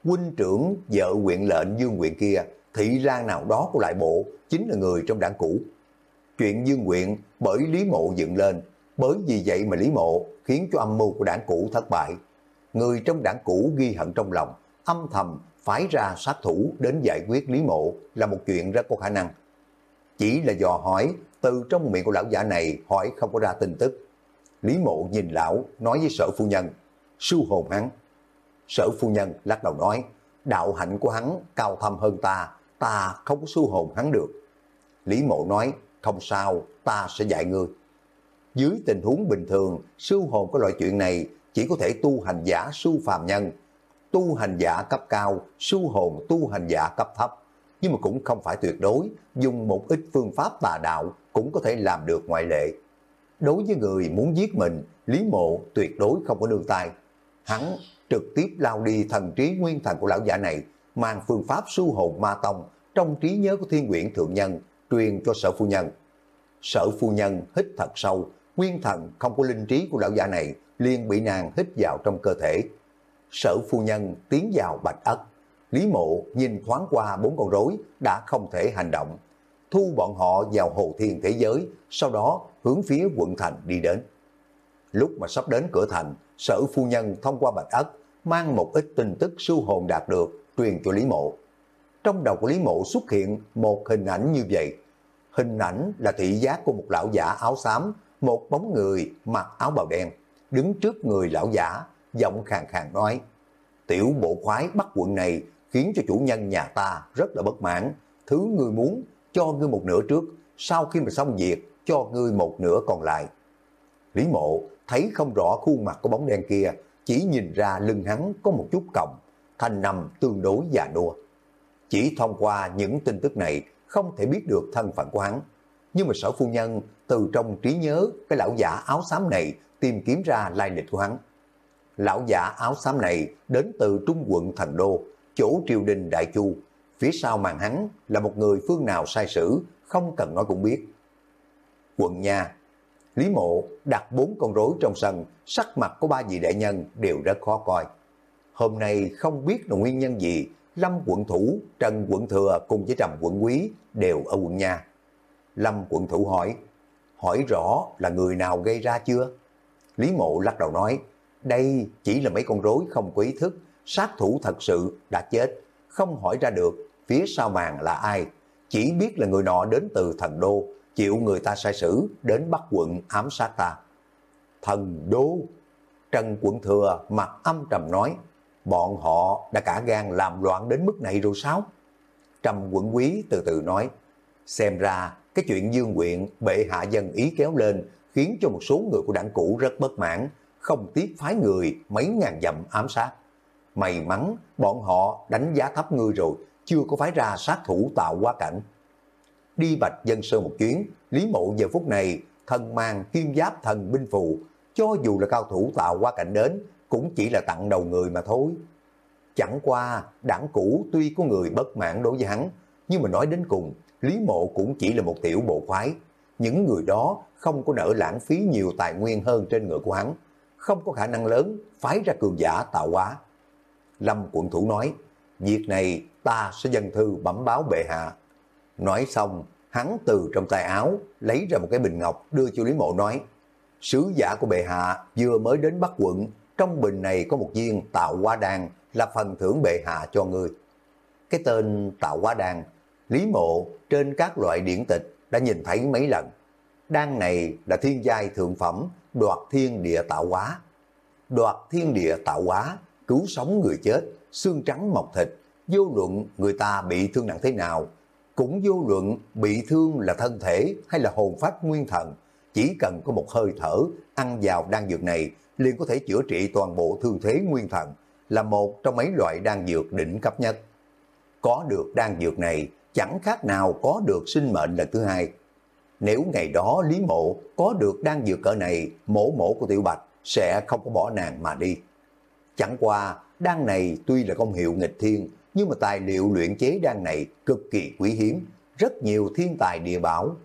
Huynh trưởng vợ quyện lệnh Dương quyện kia, thị lang nào đó của lại bộ, chính là người trong đảng cũ. Chuyện Dương quyện bởi Lý Mộ dựng lên, bởi vì vậy mà Lý Mộ khiến cho âm mưu của đảng cũ thất bại. Người trong đảng cũ ghi hận trong lòng, âm thầm phái ra sát thủ đến giải quyết Lý Mộ là một chuyện rất có khả năng. Chỉ là dò hỏi, từ trong miệng của lão giả này hỏi không có ra tin tức. Lý Mộ nhìn lão, nói với sở phu nhân, sư hồn hắn. Sở phu nhân lắc đầu nói, đạo hạnh của hắn cao thâm hơn ta, ta không có sư hồn hắn được. Lý Mộ nói, không sao, ta sẽ dạy ngươi. Dưới tình huống bình thường, sư hồn có loại chuyện này chỉ có thể tu hành giả siêu phàm nhân, tu hành giả cấp cao, siêu hồn tu hành giả cấp thấp, nhưng mà cũng không phải tuyệt đối, dùng một ít phương pháp tà đạo cũng có thể làm được ngoại lệ. Đối với người muốn giết mình, Lý Mộ tuyệt đối không có đường tay. Hắn trực tiếp lao đi thần trí nguyên thần của lão giả này, mang phương pháp siêu hồn ma tông trong trí nhớ của thiên quyển thượng nhân, truyền cho sở phu nhân. Sở phu nhân hít thật sâu, nguyên thần không có linh trí của lão giả này, liền bị nàng hít vào trong cơ thể. Sở phu nhân tiến vào bạch ất. Lý mộ nhìn thoáng qua bốn con rối đã không thể hành động. Thu bọn họ vào hồ thiên thế giới, sau đó hướng phía quận thành đi đến. Lúc mà sắp đến cửa thành, sở phu nhân thông qua bạch ất, mang một ít tin tức siêu hồn đạt được, truyền cho Lý mộ. Trong đầu của Lý mộ xuất hiện một hình ảnh như vậy. Hình ảnh là thị giác của một lão giả áo xám, một bóng người mặc áo bào đen, đứng trước người lão giả, giọng khàn khàn nói, tiểu bộ khoái bắt quận này khiến cho chủ nhân nhà ta rất là bất mãn, thứ ngươi muốn cho ngươi một nửa trước, sau khi mà xong việc cho ngươi một nửa còn lại. Lý mộ thấy không rõ khuôn mặt của bóng đen kia, chỉ nhìn ra lưng hắn có một chút còng, thành nằm tương đối già nua. Chỉ thông qua những tin tức này không thể biết được thân phận của hắn. Nhưng mà sở phu nhân từ trong trí nhớ cái lão giả áo xám này tìm kiếm ra lai lịch của hắn. Lão giả áo xám này đến từ trung quận Thành Đô, chỗ triều đình Đại Chu. Phía sau màn hắn là một người phương nào sai sử, không cần nói cũng biết. Quận nhà, Lý Mộ đặt bốn con rối trong sân, sắc mặt của ba vị đại nhân đều rất khó coi. Hôm nay không biết là nguyên nhân gì, Lâm quận thủ, Trần quận thừa cùng với Trầm quận quý đều ở quận nhà. Lâm quận thủ hỏi, hỏi rõ là người nào gây ra chưa? Lý mộ lắc đầu nói, đây chỉ là mấy con rối không có ý thức, sát thủ thật sự đã chết, không hỏi ra được phía sau màn là ai, chỉ biết là người nọ đến từ thần đô, chịu người ta sai sử đến bắt quận ám sát ta. Thần đô, Trần quận thừa mặt âm trầm nói, bọn họ đã cả gan làm loạn đến mức này rồi sao? Trầm quận quý từ từ nói, xem ra cái chuyện dương quyện bệ hạ dân ý kéo lên khiến cho một số người của đảng cũ rất bất mãn, không tiếc phái người mấy ngàn dặm ám sát. May mắn bọn họ đánh giá thấp ngươi rồi, chưa có phái ra sát thủ tạo quá cảnh. Đi bạch dân sơn một chuyến, Lý Mộ giờ phút này thân mang kim giáp thần binh phù, cho dù là cao thủ tạo quá cảnh đến, cũng chỉ là tặng đầu người mà thôi. Chẳng qua, đảng cũ tuy có người bất mãn đối với hắn, nhưng mà nói đến cùng, Lý Mộ cũng chỉ là một tiểu bộ khoái. Những người đó không có nỡ lãng phí nhiều tài nguyên hơn trên người của hắn, không có khả năng lớn phái ra cường giả tạo hóa. Lâm quận thủ nói, việc này ta sẽ dân thư bẩm báo bệ hạ. Nói xong, hắn từ trong tay áo lấy ra một cái bình ngọc đưa cho Lý Mộ nói, sứ giả của bệ hạ vừa mới đến Bắc quận, trong bình này có một viên tạo hóa đan là phần thưởng bệ hạ cho người. Cái tên tạo hóa đan, Lý Mộ trên các loại điển tịch đã nhìn thấy mấy lần. Đan này là thiên giai thượng phẩm, đoạt thiên địa tạo hóa. Đoạt thiên địa tạo hóa, cứu sống người chết, xương trắng mọc thịt, vô luận người ta bị thương nặng thế nào, cũng vô luận bị thương là thân thể hay là hồn phách nguyên thần, chỉ cần có một hơi thở ăn vào đan dược này liền có thể chữa trị toàn bộ thương thế nguyên thần, là một trong mấy loại đan dược đỉnh cấp nhất. Có được đan dược này chẳng khác nào có được sinh mệnh lần thứ hai. Nếu ngày đó Lý Mộ có được đang dược cỡ này, mổ mổ của Tiểu Bạch sẽ không có bỏ nàng mà đi. Chẳng qua, đan này tuy là công hiệu nghịch thiên, nhưng mà tài liệu luyện chế đan này cực kỳ quý hiếm, rất nhiều thiên tài địa bảo.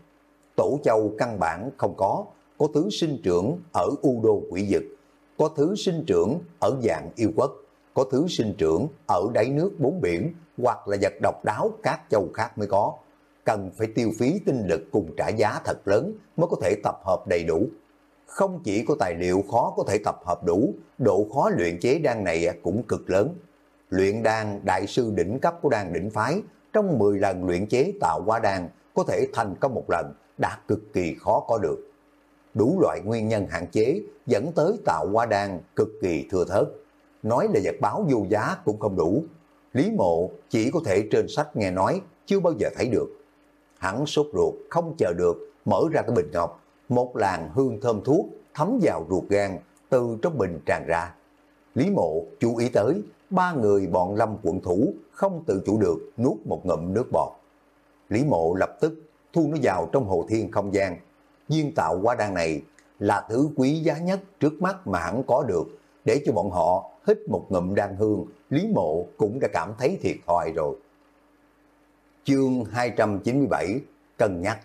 Tổ châu căn bản không có, có thứ sinh trưởng ở U Đô quỷ dực, có thứ sinh trưởng ở dạng yêu quốc, có thứ sinh trưởng ở đáy nước bốn biển, hoặc là vật độc đáo các châu khác mới có cần phải tiêu phí tinh lực cùng trả giá thật lớn mới có thể tập hợp đầy đủ. Không chỉ có tài liệu khó có thể tập hợp đủ, độ khó luyện chế đan này cũng cực lớn. Luyện đan đại sư đỉnh cấp của đan đỉnh phái, trong 10 lần luyện chế tạo qua đan có thể thành công một lần đã cực kỳ khó có được. Đủ loại nguyên nhân hạn chế dẫn tới tạo qua đan cực kỳ thừa thớt. Nói là vật báo vô giá cũng không đủ. Lý mộ chỉ có thể trên sách nghe nói, chưa bao giờ thấy được. Hắn sốt ruột, không chờ được, mở ra cái bình ngọc, một làn hương thơm thuốc thấm vào ruột gan, từ trong bình tràn ra. Lý mộ chú ý tới, ba người bọn lâm quận thủ không tự chủ được nuốt một ngụm nước bọt. Lý mộ lập tức thu nó vào trong hồ thiên không gian. Duyên tạo quá đan này là thứ quý giá nhất trước mắt mà hắn có được, để cho bọn họ hít một ngụm đan hương, Lý mộ cũng đã cảm thấy thiệt thòi rồi. Chương 297 Cân nhắc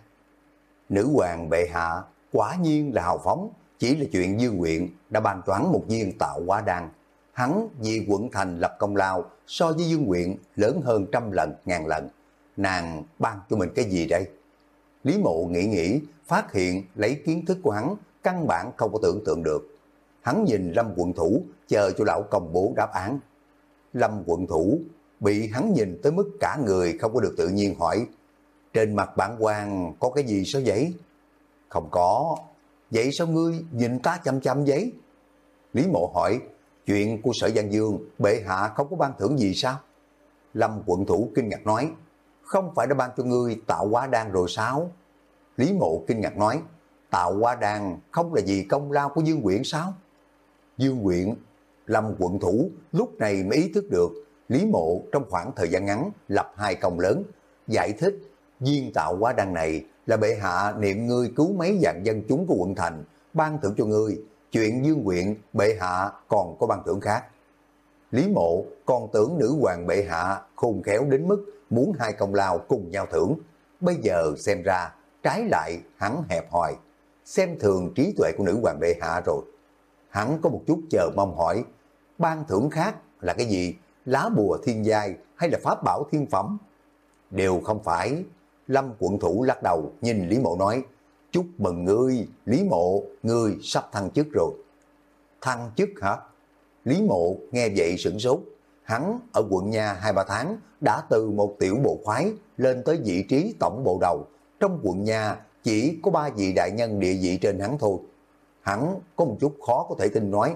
Nữ hoàng bệ hạ quả nhiên là hào phóng, chỉ là chuyện dương nguyện đã bàn toán một viên tạo quá đan. Hắn vì quận thành lập công lao so với dương nguyện lớn hơn trăm lần, ngàn lần. Nàng ban cho mình cái gì đây? Lý mộ nghĩ nghĩ, phát hiện lấy kiến thức của hắn, căn bản không có tưởng tượng được. Hắn nhìn Lâm quận thủ, chờ cho lão công bố đáp án. Lâm quận thủ bị hắn nhìn tới mức cả người không có được tự nhiên hỏi, trên mặt bản quan có cái gì sao vậy? Không có, vậy sao ngươi nhìn ta chăm chăm vậy? Lý mộ hỏi, chuyện của sở Giang Dương, bệ hạ không có ban thưởng gì sao? Lâm quận thủ kinh ngạc nói, không phải đã ban cho ngươi tạo quá đan rồi sao? Lý mộ kinh ngạc nói, tạo hóa đan không là gì công lao của Dương quyển sao? Dương Quyện, Lâm quận thủ lúc này mới ý thức được Lý mộ trong khoảng thời gian ngắn lập hai công lớn, giải thích viên tạo hóa đăng này là bệ hạ niệm ngươi cứu mấy vạn dân chúng của quận thành, ban thưởng cho ngươi, chuyện dương quyện bệ hạ còn có ban thưởng khác. Lý mộ còn tưởng nữ hoàng bệ hạ khôn khéo đến mức muốn hai công lao cùng nhau thưởng. Bây giờ xem ra, trái lại hắn hẹp hòi, xem thường trí tuệ của nữ hoàng bệ hạ rồi. Hắn có một chút chờ mong hỏi, ban thưởng khác là cái gì? Lá bùa thiên giai hay là pháp bảo thiên phẩm? Đều không phải, Lâm quận thủ lắc đầu nhìn Lý Mộ nói, chúc mừng ngươi, Lý Mộ, ngươi sắp thăng chức rồi. Thăng chức hả? Lý Mộ nghe vậy sửng sốt, hắn ở quận nhà hai ba tháng đã từ một tiểu bộ khoái lên tới vị trí tổng bộ đầu. Trong quận nhà chỉ có ba vị đại nhân địa vị trên hắn thôi. Hắn có một chút khó có thể tin nói,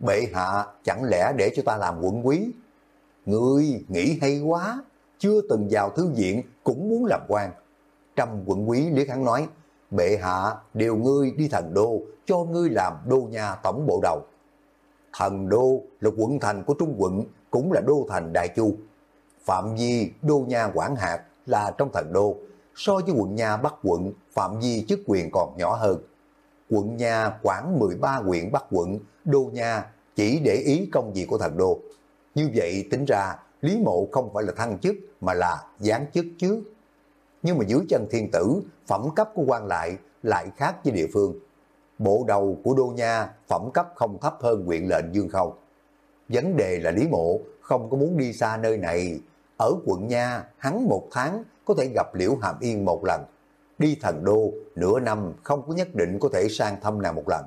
bệ hạ chẳng lẽ để cho ta làm quận quý? Ngươi nghĩ hay quá, chưa từng vào thư viện cũng muốn làm quan. Trăm quận quý liếc hắn nói, bệ hạ điều ngươi đi thần đô, cho ngươi làm đô nhà tổng bộ đầu. Thần đô là quận thành của Trung quận, cũng là đô thành Đại Chu. Phạm vi đô nhà quản hạt là trong thần đô, so với quận nhà Bắc quận, phạm vi chức quyền còn nhỏ hơn. Quận nhà quản 13 huyện Bắc quận, đô nhà chỉ để ý công việc của thần đô. Như vậy tính ra Lý Mộ không phải là thăng chức mà là giáng chức chứ. Nhưng mà dưới chân thiên tử, phẩm cấp của quan lại lại khác với địa phương. Bộ đầu của Đô Nha phẩm cấp không thấp hơn huyện lệnh Dương Khâu. Vấn đề là Lý Mộ không có muốn đi xa nơi này. Ở quận Nha, hắn một tháng có thể gặp Liễu Hàm Yên một lần. Đi thần đô, nửa năm không có nhất định có thể sang thăm nàng một lần.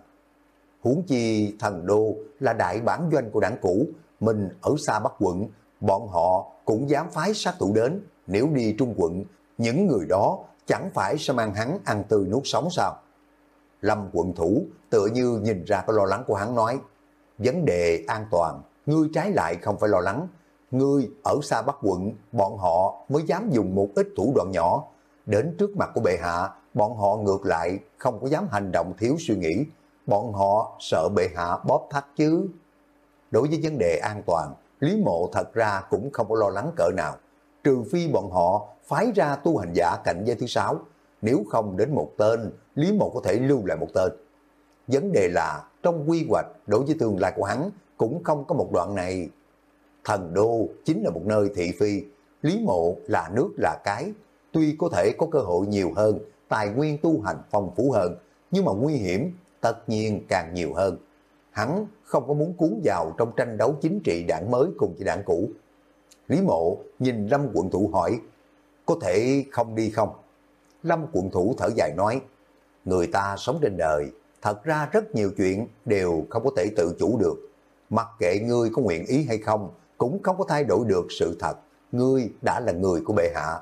Huống chi thần đô là đại bản doanh của đảng cũ, mình ở xa Bắc quận bọn họ cũng dám phái sát thủ đến, nếu đi Trung quận, những người đó chẳng phải sẽ mang hắn ăn tươi nuốt sống sao? Lâm quận thủ tựa như nhìn ra cái lo lắng của hắn nói, vấn đề an toàn, ngươi trái lại không phải lo lắng, ngươi ở xa Bắc quận, bọn họ mới dám dùng một ít thủ đoạn nhỏ, đến trước mặt của bệ hạ, bọn họ ngược lại không có dám hành động thiếu suy nghĩ, bọn họ sợ bệ hạ bóp thắt chứ. Đối với vấn đề an toàn, Lý Mộ thật ra cũng không có lo lắng cỡ nào, trừ phi bọn họ phái ra tu hành giả cạnh giới thứ sáu, nếu không đến một tên, Lý Mộ có thể lưu lại một tên. Vấn đề là trong quy hoạch đối với tương lai của hắn cũng không có một đoạn này. Thần đô chính là một nơi thị phi, Lý Mộ là nước là cái, tuy có thể có cơ hội nhiều hơn, tài nguyên tu hành phong phú hơn, nhưng mà nguy hiểm tất nhiên càng nhiều hơn hắn không có muốn cuốn vào trong tranh đấu chính trị đảng mới cùng với đảng cũ. Lý mộ nhìn Lâm quận thủ hỏi, có thể không đi không? Lâm quận thủ thở dài nói, người ta sống trên đời, thật ra rất nhiều chuyện đều không có thể tự chủ được. Mặc kệ ngươi có nguyện ý hay không, cũng không có thay đổi được sự thật. Ngươi đã là người của bệ hạ.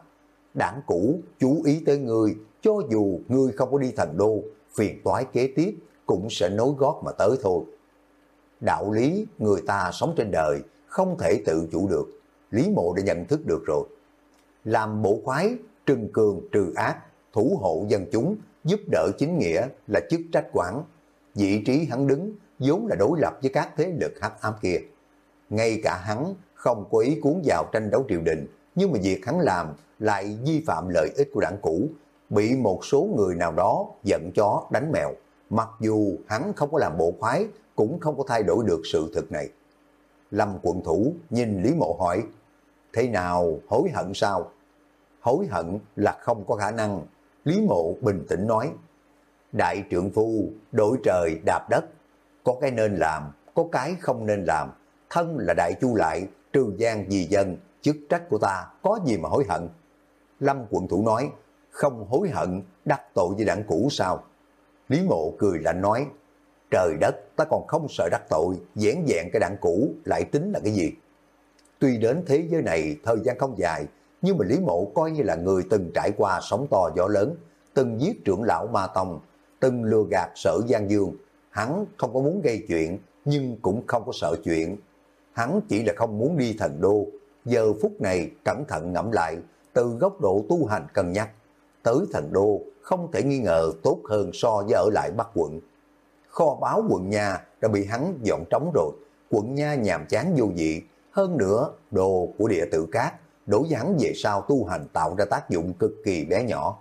Đảng cũ chú ý tới ngươi, cho dù ngươi không có đi thành đô, phiền toái kế tiếp cũng sẽ nối gót mà tới thôi. Đạo lý người ta sống trên đời không thể tự chủ được. Lý mộ đã nhận thức được rồi. Làm bộ khoái, trừng cường trừ ác, thủ hộ dân chúng, giúp đỡ chính nghĩa là chức trách quản. Vị trí hắn đứng vốn là đối lập với các thế lực hắc ám kia. Ngay cả hắn không có ý cuốn vào tranh đấu triều đình, nhưng mà việc hắn làm lại vi phạm lợi ích của đảng cũ, bị một số người nào đó giận chó đánh mèo. Mặc dù hắn không có làm bộ khoái, cũng không có thay đổi được sự thực này. Lâm quận thủ nhìn Lý Mộ hỏi, thế nào hối hận sao? Hối hận là không có khả năng. Lý Mộ bình tĩnh nói, đại trượng phu đổi trời đạp đất, có cái nên làm, có cái không nên làm, thân là đại chu lại, trừ gian vì dân, chức trách của ta có gì mà hối hận. Lâm quận thủ nói, không hối hận, đắc tội với đảng cũ sao? Lý mộ cười lạnh nói, trời đất, ta còn không sợ đắc tội, dẻn dẹn cái đảng cũ lại tính là cái gì? Tuy đến thế giới này thời gian không dài, nhưng mà Lý Mộ coi như là người từng trải qua sóng to gió lớn, từng giết trưởng lão Ma Tông, từng lừa gạt sở Giang Dương. Hắn không có muốn gây chuyện, nhưng cũng không có sợ chuyện. Hắn chỉ là không muốn đi thần đô. Giờ phút này cẩn thận ngẫm lại, từ góc độ tu hành cân nhắc. Tới thần đô không thể nghi ngờ tốt hơn so với ở lại Bắc quận. Kho báo quận nhà đã bị hắn dọn trống rồi, quận nha nhàm chán vô dị. Hơn nữa, đồ của địa tử cát đổ với hắn về sau tu hành tạo ra tác dụng cực kỳ bé nhỏ.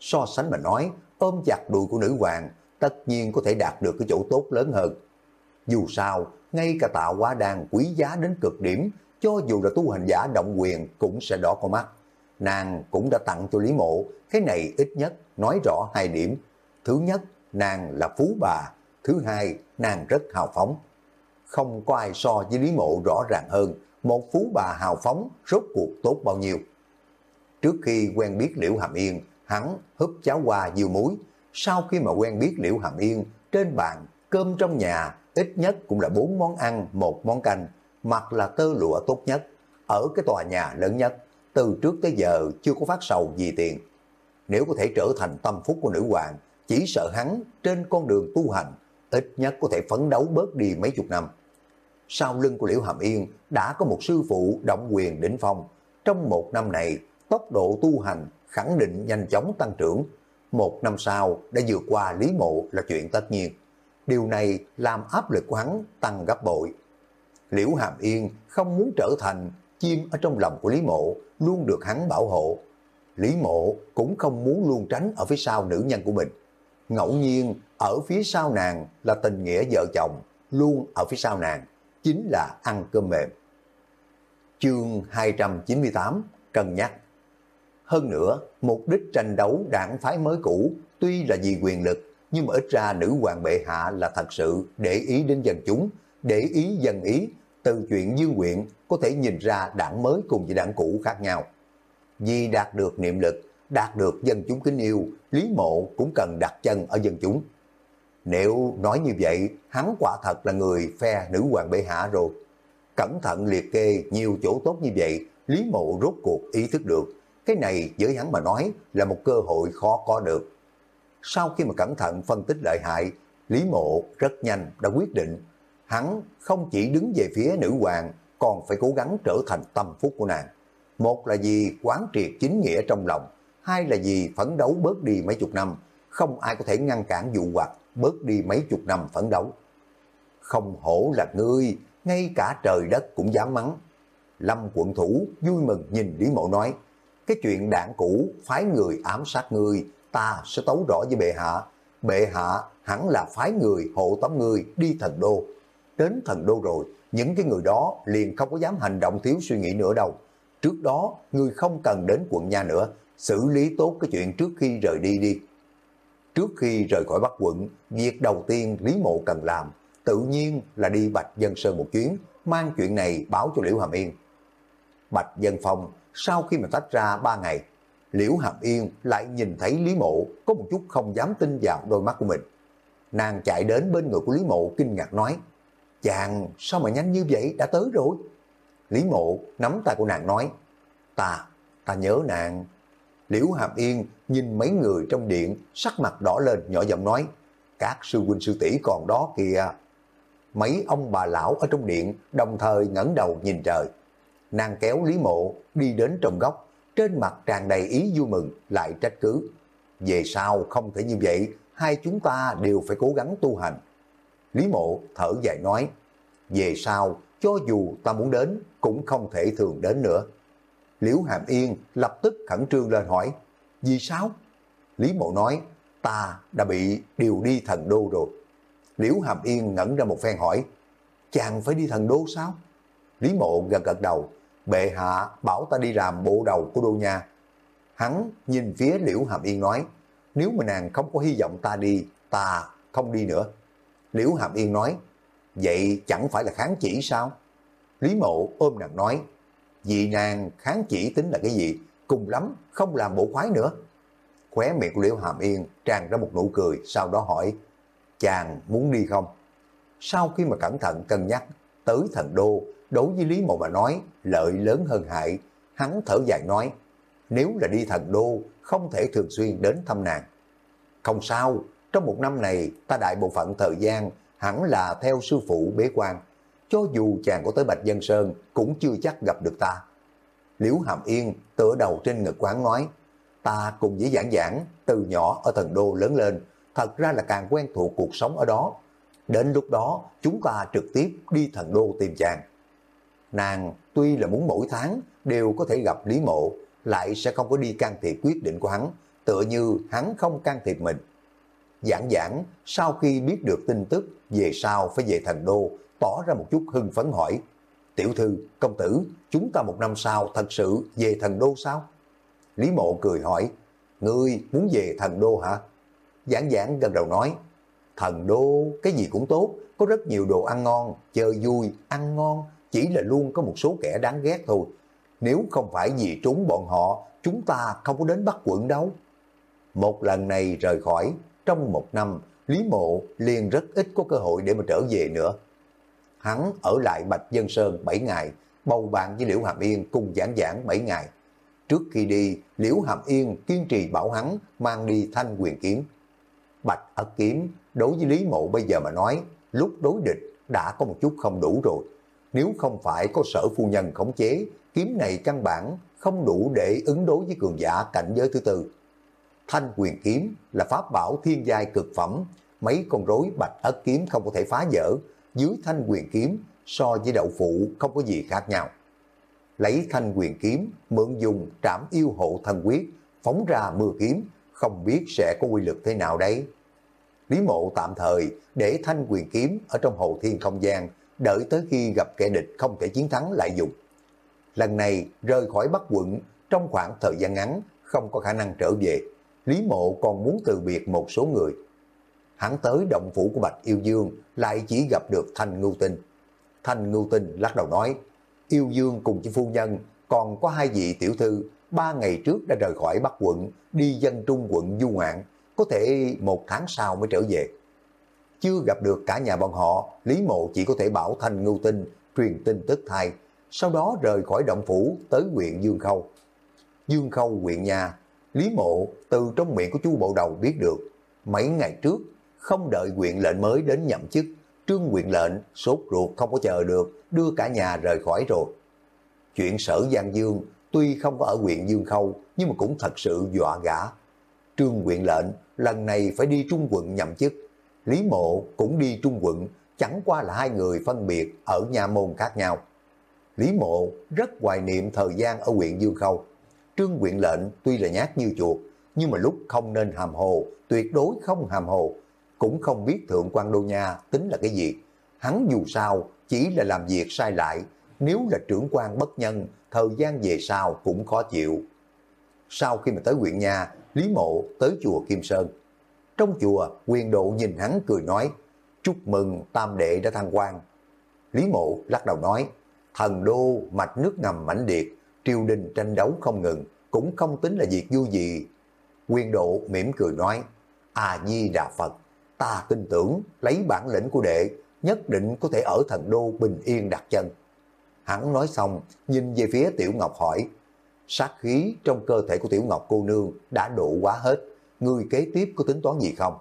So sánh mà nói, ôm chặt đùi của nữ hoàng, tất nhiên có thể đạt được cái chỗ tốt lớn hơn. Dù sao, ngay cả tạo hóa đan quý giá đến cực điểm, cho dù là tu hành giả động quyền cũng sẽ đỏ con mắt. Nàng cũng đã tặng cho Lý Mộ, cái này ít nhất nói rõ hai điểm. Thứ nhất, nàng là phú bà. Thứ hai, nàng rất hào phóng. Không có ai so với Lý Mộ rõ ràng hơn, một phú bà hào phóng rốt cuộc tốt bao nhiêu. Trước khi quen biết Liễu Hàm Yên, hắn húp cháo qua dưa muối. Sau khi mà quen biết Liễu Hàm Yên, trên bàn, cơm trong nhà, ít nhất cũng là bốn món ăn, một món canh, mặc là tơ lụa tốt nhất, ở cái tòa nhà lớn nhất, từ trước tới giờ chưa có phát sầu gì tiền. Nếu có thể trở thành tâm phúc của nữ hoàng, chỉ sợ hắn trên con đường tu hành, ít nhất có thể phấn đấu bớt đi mấy chục năm. Sau lưng của Liễu Hàm Yên đã có một sư phụ động quyền đỉnh phong. Trong một năm này, tốc độ tu hành khẳng định nhanh chóng tăng trưởng. Một năm sau đã vượt qua Lý Mộ là chuyện tất nhiên. Điều này làm áp lực của hắn tăng gấp bội. Liễu Hàm Yên không muốn trở thành chim ở trong lòng của Lý Mộ, luôn được hắn bảo hộ. Lý Mộ cũng không muốn luôn tránh ở phía sau nữ nhân của mình. Ngẫu nhiên, ở phía sau nàng là tình nghĩa vợ chồng, luôn ở phía sau nàng, chính là ăn cơm mềm. Chương 298, cân nhắc. Hơn nữa, mục đích tranh đấu đảng phái mới cũ, tuy là vì quyền lực, nhưng mà ít ra nữ hoàng bệ hạ là thật sự để ý đến dân chúng, để ý dân ý, từ chuyện dương quyện có thể nhìn ra đảng mới cùng với đảng cũ khác nhau. Vì đạt được niệm lực, đạt được dân chúng kính yêu, Lý Mộ cũng cần đặt chân ở dân chúng. Nếu nói như vậy, hắn quả thật là người phe nữ hoàng bệ hạ rồi. Cẩn thận liệt kê nhiều chỗ tốt như vậy, Lý Mộ rốt cuộc ý thức được. Cái này với hắn mà nói là một cơ hội khó có được. Sau khi mà cẩn thận phân tích lợi hại, Lý Mộ rất nhanh đã quyết định hắn không chỉ đứng về phía nữ hoàng, còn phải cố gắng trở thành tâm phúc của nàng. Một là vì quán triệt chính nghĩa trong lòng, hai là vì phấn đấu bớt đi mấy chục năm, không ai có thể ngăn cản dụ hoặc bớt đi mấy chục năm phấn đấu. Không hổ là ngươi, ngay cả trời đất cũng dám mắng. Lâm quận thủ vui mừng nhìn Lý Mộ nói, cái chuyện đảng cũ phái người ám sát ngươi, ta sẽ tấu rõ với bệ hạ. Bệ hạ hẳn là phái người hộ tống ngươi đi thần đô. Đến thần đô rồi, những cái người đó liền không có dám hành động thiếu suy nghĩ nữa đâu. Trước đó, người không cần đến quận nhà nữa, xử lý tốt cái chuyện trước khi rời đi đi. Trước khi rời khỏi Bắc quận, việc đầu tiên Lý Mộ cần làm, tự nhiên là đi Bạch Dân Sơn một chuyến, mang chuyện này báo cho Liễu Hàm Yên. Bạch Dân Phong, sau khi mà tách ra ba ngày, Liễu Hàm Yên lại nhìn thấy Lý Mộ có một chút không dám tin vào đôi mắt của mình. Nàng chạy đến bên người của Lý Mộ kinh ngạc nói, chàng sao mà nhanh như vậy đã tới rồi? Lý Mộ nắm tay của nàng nói, ta, ta nhớ nàng. Liễu Hàm Yên nhìn mấy người trong điện sắc mặt đỏ lên nhỏ giọng nói, các sư huynh sư tỷ còn đó kìa. Mấy ông bà lão ở trong điện đồng thời ngẩng đầu nhìn trời. Nàng kéo Lý Mộ đi đến trong góc, trên mặt tràn đầy ý vui mừng, lại trách cứ. Về sau không thể như vậy, hai chúng ta đều phải cố gắng tu hành. Lý Mộ thở dài nói, về sau, cho dù ta muốn đến, cũng không thể thường đến nữa. Liễu Hàm Yên lập tức khẩn trương lên hỏi, vì sao? Lý Mộ nói, ta đã bị điều đi thần đô rồi. Liễu Hàm Yên ngẩn ra một phen hỏi, chàng phải đi thần đô sao? Lý Mộ gật gật đầu, bệ hạ bảo ta đi làm bộ đầu của đô nha. Hắn nhìn phía Liễu Hàm Yên nói, nếu mà nàng không có hy vọng ta đi, ta không đi nữa. Liễu Hàm Yên nói, vậy chẳng phải là kháng chỉ sao? Lý Mộ ôm nàng nói, vì nàng kháng chỉ tính là cái gì, cùng lắm không làm bộ khoái nữa. Khóe miệng của Liễu Hàm Yên tràn ra một nụ cười, sau đó hỏi, chàng muốn đi không? Sau khi mà cẩn thận cân nhắc, tới thần đô, đối với Lý Mộ mà nói, lợi lớn hơn hại, hắn thở dài nói, nếu là đi thần đô, không thể thường xuyên đến thăm nàng. Không sao, trong một năm này, ta đại bộ phận thời gian hẳn là theo sư phụ bế quan. Cho dù chàng có tới Bạch Dân Sơn, cũng chưa chắc gặp được ta. Liễu Hàm Yên tựa đầu trên ngực quán nói, ta cùng với giảng giảng, từ nhỏ ở thần đô lớn lên, thật ra là càng quen thuộc cuộc sống ở đó. Đến lúc đó, chúng ta trực tiếp đi thần đô tìm chàng. Nàng tuy là muốn mỗi tháng đều có thể gặp Lý Mộ, lại sẽ không có đi can thiệp quyết định của hắn, tựa như hắn không can thiệp mình. Giảng giảng, sau khi biết được tin tức về sau phải về thần đô, tỏ ra một chút hưng phấn hỏi, Tiểu thư, công tử, chúng ta một năm sau thật sự về thần đô sao? Lý mộ cười hỏi, ngươi muốn về thần đô hả? Giảng giảng gần đầu nói, thần đô cái gì cũng tốt, có rất nhiều đồ ăn ngon, chơi vui, ăn ngon, chỉ là luôn có một số kẻ đáng ghét thôi. Nếu không phải vì trốn bọn họ, chúng ta không có đến bắt quận đâu. Một lần này rời khỏi, trong một năm, Lý Mộ liền rất ít có cơ hội để mà trở về nữa. Hắn ở lại Bạch Dân Sơn 7 ngày, bầu bạn với Liễu Hàm Yên cùng giảng giảng 7 ngày. Trước khi đi, Liễu Hàm Yên kiên trì bảo hắn mang đi thanh quyền kiếm. Bạch ất kiếm, đối với Lý Mộ bây giờ mà nói, lúc đối địch đã có một chút không đủ rồi. Nếu không phải có sở phu nhân khống chế, kiếm này căn bản không đủ để ứng đối với cường giả cảnh giới thứ tư. Thanh quyền kiếm là pháp bảo thiên giai cực phẩm, mấy con rối bạch ất kiếm không có thể phá vỡ, dưới thanh quyền kiếm so với đậu phụ không có gì khác nhau. Lấy thanh quyền kiếm, mượn dùng trảm yêu hộ thần quyết, phóng ra mưa kiếm, không biết sẽ có quy lực thế nào đấy. Lý mộ tạm thời để thanh quyền kiếm ở trong hồ thiên không gian, đợi tới khi gặp kẻ địch không thể chiến thắng lại dùng. Lần này rời khỏi Bắc quận trong khoảng thời gian ngắn không có khả năng trở về. Lý mộ còn muốn từ biệt một số người. Hắn tới động phủ của Bạch Yêu Dương lại chỉ gặp được Thanh Ngưu Tinh. Thanh Ngưu Tinh lắc đầu nói, Yêu Dương cùng với phu nhân còn có hai vị tiểu thư ba ngày trước đã rời khỏi Bắc quận đi dân trung quận du ngoạn, có thể một tháng sau mới trở về. Chưa gặp được cả nhà bọn họ, Lý Mộ chỉ có thể bảo Thanh Ngưu Tinh truyền tin tức thai, sau đó rời khỏi động phủ tới huyện Dương Khâu. Dương Khâu huyện nhà, Lý Mộ từ trong miệng của chú bộ đầu biết được, mấy ngày trước, không đợi quyện lệnh mới đến nhậm chức, trương quyện lệnh sốt ruột không có chờ được, đưa cả nhà rời khỏi rồi. Chuyện sở Giang Dương tuy không có ở huyện Dương Khâu, nhưng mà cũng thật sự dọa gã. Trương quyện lệnh lần này phải đi trung quận nhậm chức, Lý Mộ cũng đi trung quận, chẳng qua là hai người phân biệt ở nhà môn khác nhau. Lý Mộ rất hoài niệm thời gian ở huyện Dương Khâu. Trương quyện lệnh tuy là nhát như chuột, nhưng mà lúc không nên hàm hồ, tuyệt đối không hàm hồ. Cũng không biết Thượng quan Đô Nha tính là cái gì. Hắn dù sao chỉ là làm việc sai lại, nếu là trưởng quan bất nhân, thời gian về sau cũng khó chịu. Sau khi mà tới huyện nhà, Lý Mộ tới chùa Kim Sơn. Trong chùa, quyền độ nhìn hắn cười nói, chúc mừng tam đệ đã thăng quan. Lý Mộ lắc đầu nói, thần đô mạch nước ngầm mãnh liệt, triều đình tranh đấu không ngừng, cũng không tính là việc vui gì. Quyền độ mỉm cười nói, A-di-đà Phật, ta tin tưởng lấy bản lĩnh của đệ, nhất định có thể ở thần đô bình yên đặt chân. Hắn nói xong, nhìn về phía Tiểu Ngọc hỏi, sát khí trong cơ thể của Tiểu Ngọc cô nương đã độ quá hết, người kế tiếp có tính toán gì không?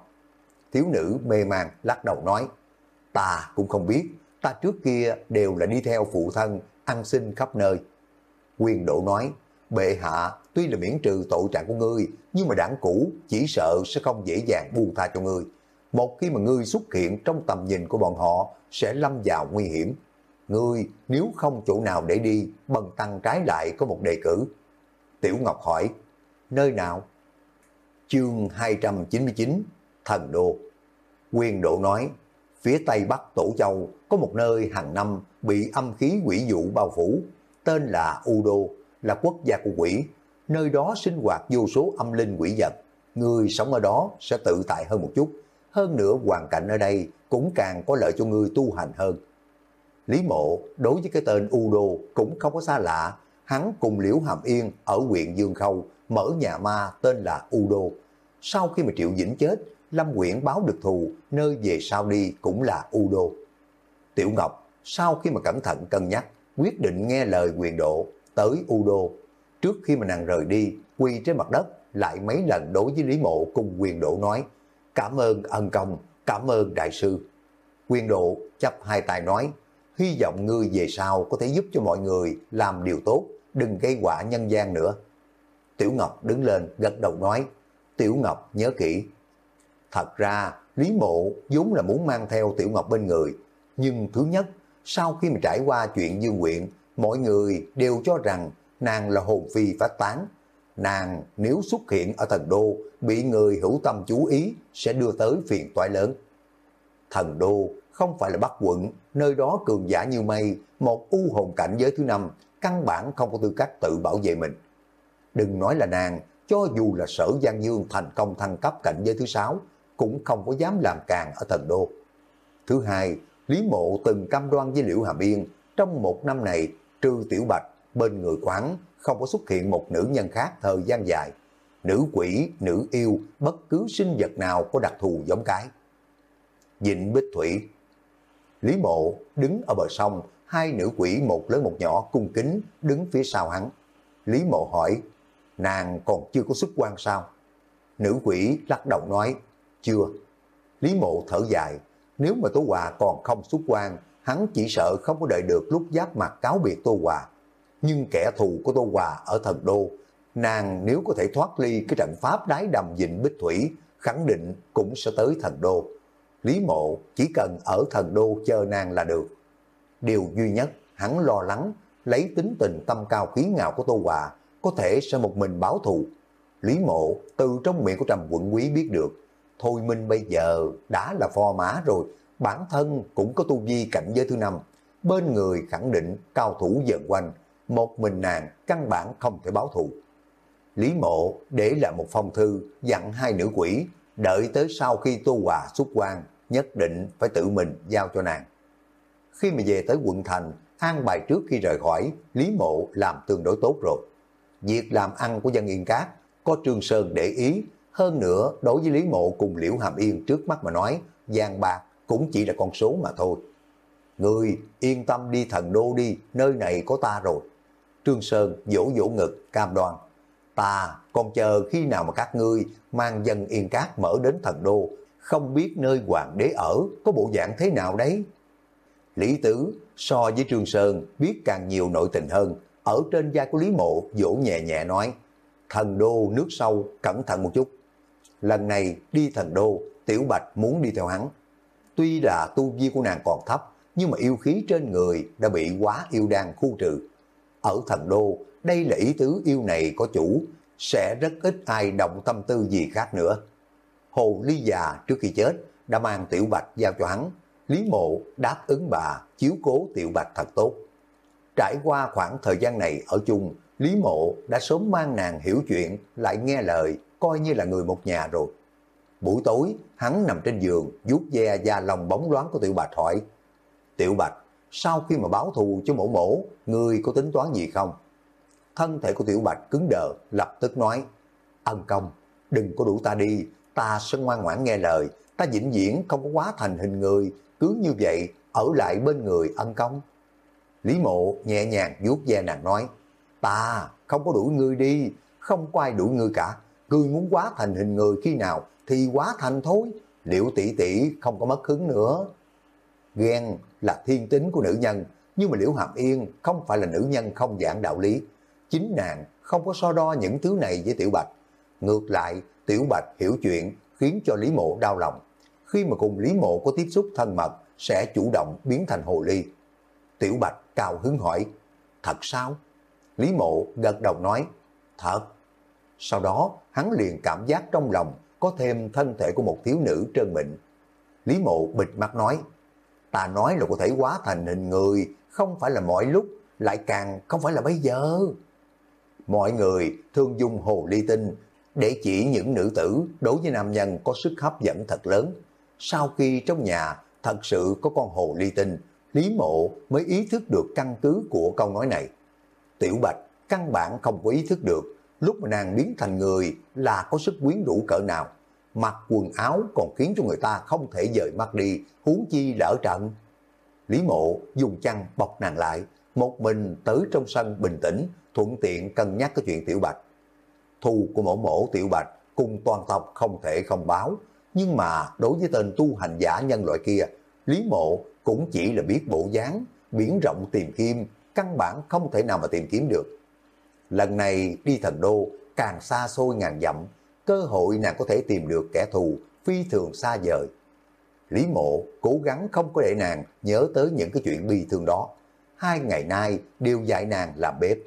Thiếu nữ mê man lắc đầu nói, ta cũng không biết, ta trước kia đều là đi theo phụ thân, ăn xin khắp nơi. Quyền độ nói, bệ hạ tuy là miễn trừ tội trạng của ngươi, nhưng mà đảng cũ chỉ sợ sẽ không dễ dàng buông tha cho ngươi. một khi mà ngươi xuất hiện trong tầm nhìn của bọn họ sẽ lâm vào nguy hiểm. Ngươi nếu không chỗ nào để đi, bần tăng trái lại có một đề cử. Tiểu Ngọc hỏi, nơi nào? Chương 299, Thần Đô. Quyền độ nói, phía tây bắc Tổ Châu có một nơi hàng năm bị âm khí quỷ dụ bao phủ, tên là Udo là quốc gia của quỷ. Nơi đó sinh hoạt vô số âm linh quỷ vật. Người sống ở đó sẽ tự tại hơn một chút. Hơn nữa hoàn cảnh ở đây cũng càng có lợi cho người tu hành hơn. Lý Mộ đối với cái tên Udo cũng không có xa lạ. Hắn cùng Liễu Hàm Yên ở huyện Dương Khâu mở nhà ma tên là Udo Sau khi mà Triệu dĩnh chết, Lâm Quyển báo được thù, nơi về sau đi cũng là Udo Tiểu Ngọc, sau khi mà cẩn thận cân nhắc, quyết định nghe lời quyền độ, tới U Đô. Trước khi mà nàng rời đi, quỳ trên mặt đất, lại mấy lần đối với Lý Mộ cùng quyền độ nói, cảm ơn ân công, cảm ơn đại sư. Quyền độ chấp hai tay nói, hy vọng ngươi về sau có thể giúp cho mọi người làm điều tốt, đừng gây quả nhân gian nữa. Tiểu Ngọc đứng lên gật đầu nói, Tiểu Ngọc nhớ kỹ. Thật ra, Lý Mộ vốn là muốn mang theo Tiểu Ngọc bên người, nhưng thứ nhất, sau khi mà trải qua chuyện dương quyện, mọi người đều cho rằng nàng là hồn phi phát tán. Nàng nếu xuất hiện ở thần đô, bị người hữu tâm chú ý sẽ đưa tới phiền toái lớn. Thần đô không phải là Bắc quận, nơi đó cường giả như mây, một u hồn cảnh giới thứ năm, căn bản không có tư cách tự bảo vệ mình. Đừng nói là nàng, cho dù là sở Giang Dương thành công thăng cấp cảnh giới thứ sáu, cũng không có dám làm càng ở thần đô. Thứ hai, Lý Mộ từng cam đoan với Liễu Hàm Yên, trong một năm này, trừ Tiểu Bạch, bên người quán không có xuất hiện một nữ nhân khác thời gian dài. Nữ quỷ, nữ yêu, bất cứ sinh vật nào có đặc thù giống cái. Dịnh Bích Thủy Lý Mộ đứng ở bờ sông, hai nữ quỷ một lớn một nhỏ cung kính đứng phía sau hắn. Lý Mộ hỏi, nàng còn chưa có xuất quan sao? Nữ quỷ lắc đầu nói, chưa. Lý Mộ thở dài, nếu mà Tô Hòa còn không xuất quan, hắn chỉ sợ không có đợi được lúc giáp mặt cáo biệt Tô Hòa. Nhưng kẻ thù của Tô Hòa ở thần đô, nàng nếu có thể thoát ly cái trận pháp đái đầm dịnh bích thủy, khẳng định cũng sẽ tới thần đô. Lý Mộ chỉ cần ở thần đô chờ nàng là được. Điều duy nhất hắn lo lắng, lấy tính tình tâm cao khí ngạo của Tô Hòa, có thể sẽ một mình báo thù. Lý Mộ từ trong miệng của Trầm Quận Quý biết được, Thôi Minh bây giờ đã là phò mã rồi, bản thân cũng có tu vi cảnh giới thứ năm. Bên người khẳng định cao thủ dần quanh, một mình nàng căn bản không thể báo thù. Lý mộ để lại một phong thư dặn hai nữ quỷ, đợi tới sau khi tu Hòa xuất quan, nhất định phải tự mình giao cho nàng. Khi mà về tới quận thành, an bài trước khi rời khỏi, Lý mộ làm tương đối tốt rồi. Việc làm ăn của dân Yên Cát có Trương Sơn để ý, hơn nữa đối với Lý mộ cùng Liễu Hàm Yên trước mắt mà nói, giang bạc cũng chỉ là con số mà thôi. Người yên tâm đi thần đô đi, nơi này có ta rồi. Trương Sơn vỗ vỗ ngực, cam đoan. Ta còn chờ khi nào mà các ngươi mang dân yên cát mở đến thần đô, không biết nơi hoàng đế ở có bộ dạng thế nào đấy. Lý Tứ so với Trương Sơn biết càng nhiều nội tình hơn, ở trên vai của Lý Mộ vỗ nhẹ nhẹ nói, thần đô nước sâu, cẩn thận một chút. Lần này đi thần đô, Tiểu Bạch muốn đi theo hắn. Tuy là tu vi của nàng còn thấp, nhưng mà yêu khí trên người đã bị quá yêu đan khu trừ. Ở thần đô, đây là ý tứ yêu này có chủ, sẽ rất ít ai động tâm tư gì khác nữa. Hồ Ly già trước khi chết đã mang Tiểu Bạch giao cho hắn. Lý Mộ đáp ứng bà chiếu cố Tiểu Bạch thật tốt. Trải qua khoảng thời gian này ở chung, Lý Mộ đã sớm mang nàng hiểu chuyện, lại nghe lời, coi như là người một nhà rồi. Buổi tối, hắn nằm trên giường, vuốt ve da lòng bóng loáng của Tiểu Bạch hỏi, Tiểu Bạch, sau khi mà báo thù cho mổ mổ, người có tính toán gì không? Thân thể của Tiểu Bạch cứng đờ, lập tức nói, ân công, đừng có đủ ta đi, ta sẽ ngoan ngoãn nghe lời, ta vĩnh viễn không có quá thành hình người, cứ như vậy, ở lại bên người ân công. Lý mộ nhẹ nhàng vuốt ve nàng nói, ta không có đuổi ngươi đi, không có ai đuổi ngươi cả, ngươi muốn quá thành hình người khi nào thì quá thành thôi, liệu tỷ tỷ không có mất hứng nữa. Ghen là thiên tính của nữ nhân, nhưng mà Liễu Hàm Yên không phải là nữ nhân không giảng đạo lý. Chính nàng không có so đo những thứ này với Tiểu Bạch. Ngược lại, Tiểu Bạch hiểu chuyện khiến cho Lý Mộ đau lòng. khi mà cùng Lý Mộ có tiếp xúc thân mật sẽ chủ động biến thành hồ ly. Tiểu Bạch cao hứng hỏi, thật sao? Lý Mộ gật đầu nói, thật. Sau đó hắn liền cảm giác trong lòng có thêm thân thể của một thiếu nữ trơn mịn. Lý Mộ bịt mắt nói, ta nói là có thể hóa thành hình người, không phải là mọi lúc, lại càng không phải là bây giờ. Mọi người thường dùng hồ ly tinh để chỉ những nữ tử đối với nam nhân có sức hấp dẫn thật lớn. Sau khi trong nhà thật sự có con hồ ly tinh, Lý Mộ mới ý thức được căn cứ của câu nói này. Tiểu Bạch căn bản không có ý thức được lúc mà nàng biến thành người là có sức quyến rũ cỡ nào. Mặc quần áo còn khiến cho người ta không thể dời mắt đi, huống chi lỡ trận. Lý Mộ dùng chăn bọc nàng lại, một mình tới trong sân bình tĩnh, thuận tiện cân nhắc cái chuyện Tiểu Bạch. Thù của mổ mổ Tiểu Bạch cùng toàn tộc không thể không báo, nhưng mà đối với tên tu hành giả nhân loại kia, Lý Mộ cũng chỉ là biết bộ dáng, biển rộng tìm kiếm, căn bản không thể nào mà tìm kiếm được. Lần này đi thần đô càng xa xôi ngàn dặm, cơ hội nàng có thể tìm được kẻ thù phi thường xa vời. Lý mộ cố gắng không có để nàng nhớ tới những cái chuyện bi thương đó. Hai ngày nay đều dạy nàng làm bếp.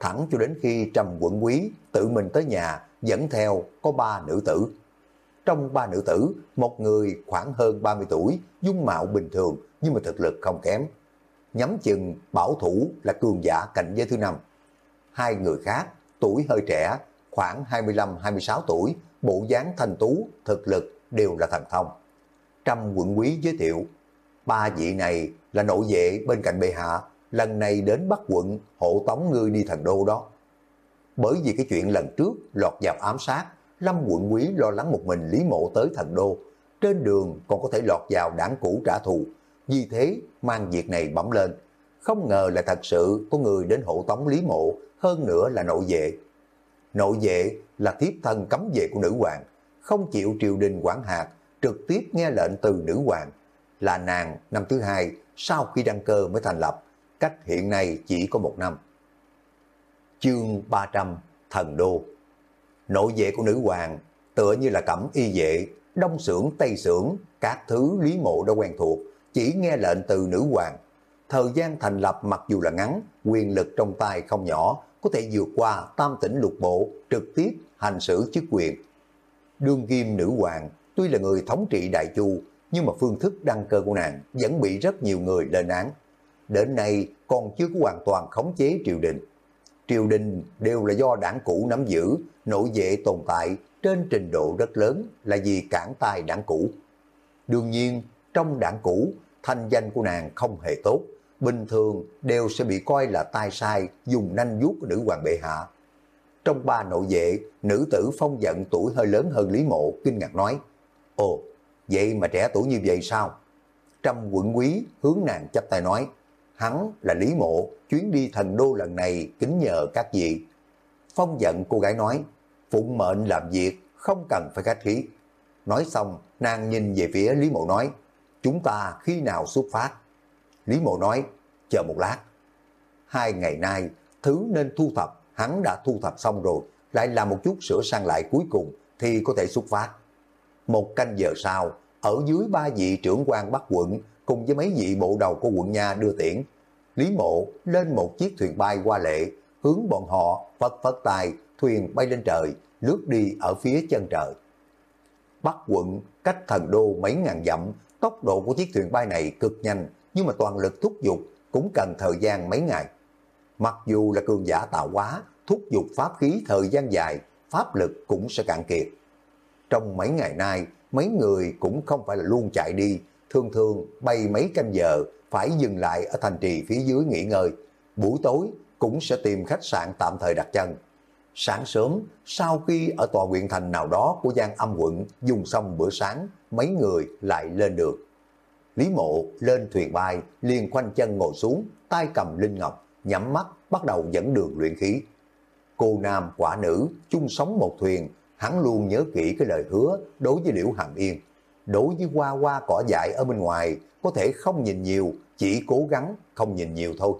Thẳng cho đến khi Trầm quận quý tự mình tới nhà dẫn theo có ba nữ tử. Trong ba nữ tử, một người khoảng hơn 30 tuổi, dung mạo bình thường nhưng mà thực lực không kém. Nhắm chừng bảo thủ là cường giả cạnh giới thứ năm. Hai người khác, tuổi hơi trẻ, khoảng 25-26 tuổi, bộ dáng thanh tú, thực lực đều là thần thông. Trăm quận quý giới thiệu, ba vị này là nội vệ bên cạnh bệ hạ, lần này đến Bắc quận hộ tống ngươi đi thần đô đó. Bởi vì cái chuyện lần trước lọt vào ám sát, Lâm quận quý lo lắng một mình Lý Mộ tới thần đô, trên đường còn có thể lọt vào đảng cũ trả thù, vì thế mang việc này bấm lên. Không ngờ là thật sự có người đến hộ tống Lý Mộ, hơn nữa là nội vệ. Nội vệ là thiếp thân cấm vệ của nữ hoàng, không chịu triều đình quản hạt, trực tiếp nghe lệnh từ nữ hoàng. Là nàng năm thứ hai sau khi đăng cơ mới thành lập, cách hiện nay chỉ có một năm. Chương 300 Thần Đô Nội vệ của nữ hoàng tựa như là cẩm y vệ, đông xưởng tây xưởng, các thứ lý mộ đã quen thuộc, chỉ nghe lệnh từ nữ hoàng. Thời gian thành lập mặc dù là ngắn, quyền lực trong tay không nhỏ, có thể vượt qua tam tỉnh lục bộ, trực tiếp hành xử chức quyền. Đương kim nữ hoàng, tuy là người thống trị Đại Chu, nhưng mà phương thức đăng cơ của nàng vẫn bị rất nhiều người lên án. Đến nay còn chưa có hoàn toàn khống chế triều đình. Triều đình đều là do đảng cũ nắm giữ, nội vệ tồn tại trên trình độ rất lớn là vì cản tài đảng cũ. Đương nhiên, trong đảng cũ, thanh danh của nàng không hề tốt, bình thường đều sẽ bị coi là tai sai dùng nanh vuốt của nữ hoàng bệ hạ. Trong ba nội vệ, nữ tử phong giận tuổi hơi lớn hơn Lý Mộ, kinh ngạc nói, Ồ, vậy mà trẻ tuổi như vậy sao? Trăm quận quý hướng nàng chấp tay nói, hắn là Lý Mộ, chuyến đi thần đô lần này kính nhờ các vị. Phong giận cô gái nói, phụng mệnh làm việc, không cần phải khách khí. Nói xong, nàng nhìn về phía Lý Mộ nói, chúng ta khi nào xuất phát? Lý Mộ nói, chờ một lát. Hai ngày nay, thứ nên thu thập, hắn đã thu thập xong rồi, lại làm một chút sửa sang lại cuối cùng thì có thể xuất phát. Một canh giờ sau, ở dưới ba vị trưởng quan Bắc quận cùng với mấy vị bộ đầu của quận nha đưa tiễn, Lý Mộ lên một chiếc thuyền bay qua lệ, hướng bọn họ phất phất tay, thuyền bay lên trời, lướt đi ở phía chân trời. Bắc quận cách thần đô mấy ngàn dặm, tốc độ của chiếc thuyền bay này cực nhanh, nhưng mà toàn lực thúc giục cũng cần thời gian mấy ngày. Mặc dù là cường giả tạo hóa, thúc giục pháp khí thời gian dài, pháp lực cũng sẽ cạn kiệt. Trong mấy ngày nay, mấy người cũng không phải là luôn chạy đi, thường thường bay mấy canh giờ, phải dừng lại ở thành trì phía dưới nghỉ ngơi. Buổi tối cũng sẽ tìm khách sạn tạm thời đặt chân. Sáng sớm, sau khi ở tòa huyện thành nào đó của Giang Âm quận dùng xong bữa sáng, mấy người lại lên được. Lý mộ lên thuyền bay, liền khoanh chân ngồi xuống, tay cầm linh ngọc, nhắm mắt, bắt đầu dẫn đường luyện khí. Cô nam quả nữ, chung sống một thuyền, hắn luôn nhớ kỹ cái lời hứa đối với Liễu Hằng Yên. Đối với hoa hoa cỏ dại ở bên ngoài, có thể không nhìn nhiều, chỉ cố gắng không nhìn nhiều thôi.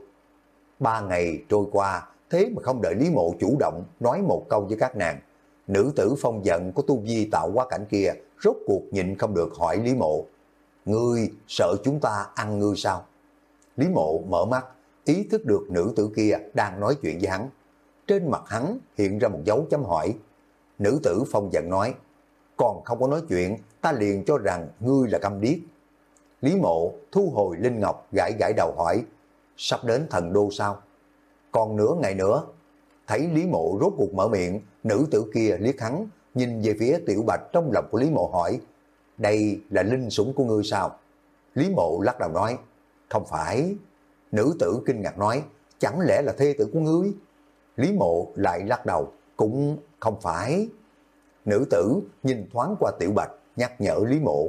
Ba ngày trôi qua, thế mà không đợi Lý Mộ chủ động nói một câu với các nàng. Nữ tử phong giận của tu vi tạo quá cảnh kia rốt cuộc nhịn không được hỏi Lý Mộ. Ngươi sợ chúng ta ăn ngươi sao? Lý Mộ mở mắt, ý thức được nữ tử kia đang nói chuyện với hắn. Trên mặt hắn hiện ra một dấu chấm hỏi. Nữ tử phong giận nói, còn không có nói chuyện, ta liền cho rằng ngươi là câm điếc. Lý Mộ thu hồi Linh Ngọc gãi gãi đầu hỏi, sắp đến thần đô sao? Còn nửa ngày nữa, thấy Lý Mộ rốt cuộc mở miệng, nữ tử kia liếc hắn, nhìn về phía Tiểu Bạch trong lòng của Lý Mộ hỏi, đây là linh sủng của ngươi sao? Lý Mộ lắc đầu nói, không phải. Nữ tử kinh ngạc nói, chẳng lẽ là thê tử của ngươi? Lý Mộ lại lắc đầu, cũng không phải. Nữ tử nhìn thoáng qua Tiểu Bạch, nhắc nhở Lý Mộ.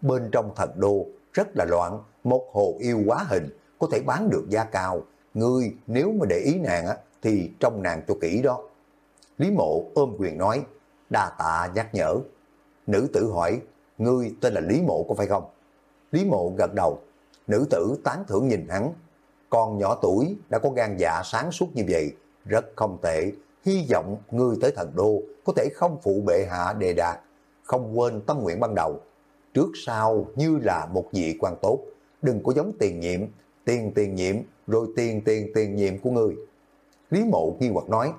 Bên trong thần đô rất là loạn, một hồ yêu quá hình, có thể bán được giá cao. Ngươi nếu mà để ý nàng á, thì trong nàng cho kỹ đó. Lý Mộ ôm quyền nói, đa tạ nhắc nhở. Nữ tử hỏi, ngươi tên là Lý Mộ có phải không? Lý Mộ gật đầu, nữ tử tán thưởng nhìn hắn. Con nhỏ tuổi đã có gan dạ sáng suốt như vậy, rất không tệ. Hy vọng ngươi tới thần đô có thể không phụ bệ hạ đề đạt, không quên tâm nguyện ban đầu. Trước sau như là một vị quan tốt, đừng có giống tiền nhiệm, tiền tiền nhiệm, rồi tiền tiền tiền nhiệm của ngươi. Lý mộ nghi hoặc nói,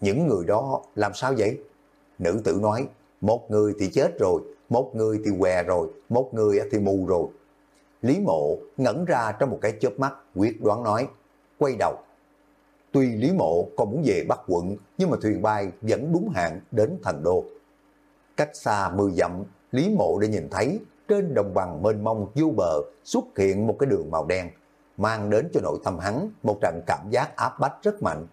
những người đó làm sao vậy? Nữ tử nói, một người thì chết rồi, một người thì què rồi, một người thì mù rồi. Lý mộ ngẩn ra trong một cái chớp mắt, quyết đoán nói, quay đầu. Tuy Lý mộ còn muốn về Bắc quận, nhưng mà thuyền bay vẫn đúng hạn đến thần đô. Cách xa mười dặm, Lý mộ đã nhìn thấy trên đồng bằng mênh mông vô bờ xuất hiện một cái đường màu đen, mang đến cho nội tâm hắn một trận cảm giác áp bách rất mạnh.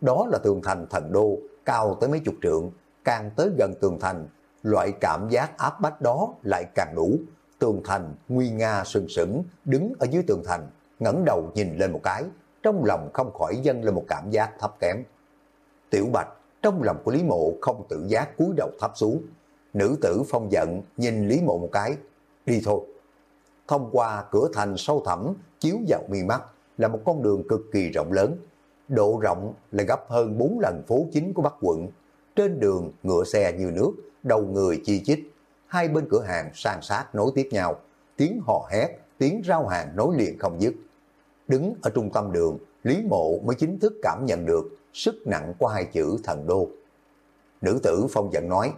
Đó là tường thành thần đô, cao tới mấy chục trượng, càng tới gần tường thành, loại cảm giác áp bách đó lại càng đủ. Tường thành nguy nga sừng sững đứng ở dưới tường thành, ngẩng đầu nhìn lên một cái, trong lòng không khỏi dâng lên một cảm giác thấp kém. Tiểu Bạch trong lòng của Lý Mộ không tự giác cúi đầu thấp xuống. Nữ tử phong giận nhìn Lý Mộ một cái, đi thôi. Thông qua cửa thành sâu thẳm chiếu vào mi mắt là một con đường cực kỳ rộng lớn. Độ rộng là gấp hơn 4 lần phố chính của Bắc quận. Trên đường ngựa xe như nước, đầu người chi chít. Hai bên cửa hàng san sát nối tiếp nhau. Tiếng hò hét, tiếng rao hàng nối liền không dứt. Đứng ở trung tâm đường, Lý Mộ mới chính thức cảm nhận được sức nặng của hai chữ thần đô. Nữ tử phong giận nói,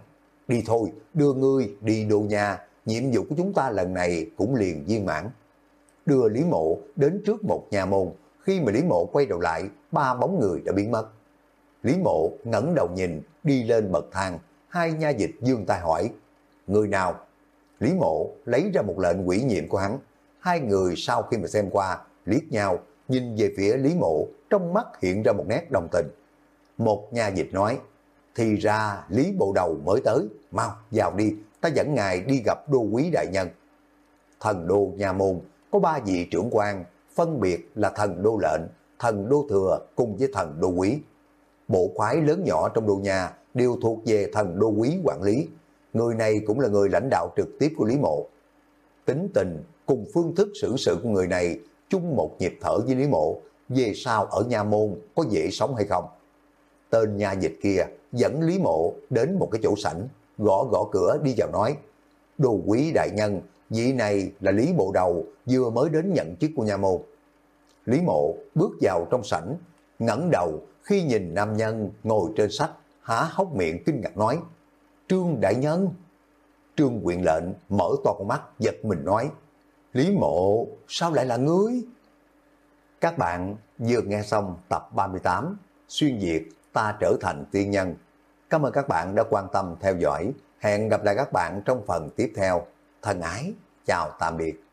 đi thôi, đưa ngươi đi đô nhà, nhiệm vụ của chúng ta lần này cũng liền viên mãn. Đưa Lý Mộ đến trước một nhà môn, khi mà Lý Mộ quay đầu lại, ba bóng người đã biến mất. Lý Mộ ngẩng đầu nhìn, đi lên bậc thang, hai nha dịch dương tay hỏi, người nào? Lý Mộ lấy ra một lệnh quỷ nhiệm của hắn, hai người sau khi mà xem qua, liếc nhau, nhìn về phía Lý Mộ, trong mắt hiện ra một nét đồng tình. Một nha dịch nói, thì ra Lý Bộ Đầu mới tới, mau vào đi, ta dẫn ngài đi gặp đô quý đại nhân. Thần đô nhà môn có ba vị trưởng quan, phân biệt là thần đô lệnh, thần đô thừa cùng với thần đô quý. Bộ khoái lớn nhỏ trong đô nhà đều thuộc về thần đô quý quản lý. Người này cũng là người lãnh đạo trực tiếp của Lý Mộ. Tính tình cùng phương thức xử sự của người này chung một nhịp thở với Lý Mộ, về sau ở nhà môn có dễ sống hay không. Tên nhà dịch kia dẫn Lý Mộ đến một cái chỗ sảnh, gõ gõ cửa đi vào nói, đồ quý đại nhân, vị này là Lý Bộ Đầu vừa mới đến nhận chức của nhà môn. Lý Mộ bước vào trong sảnh, ngẩng đầu khi nhìn nam nhân ngồi trên sách, há hốc miệng kinh ngạc nói, Trương Đại Nhân. Trương quyện lệnh mở to con mắt giật mình nói, Lý Mộ, sao lại là ngươi? Các bạn vừa nghe xong tập 38, xuyên Việt ta trở thành tiên nhân. Cảm ơn các bạn đã quan tâm theo dõi. Hẹn gặp lại các bạn trong phần tiếp theo. Thân ái, chào tạm biệt.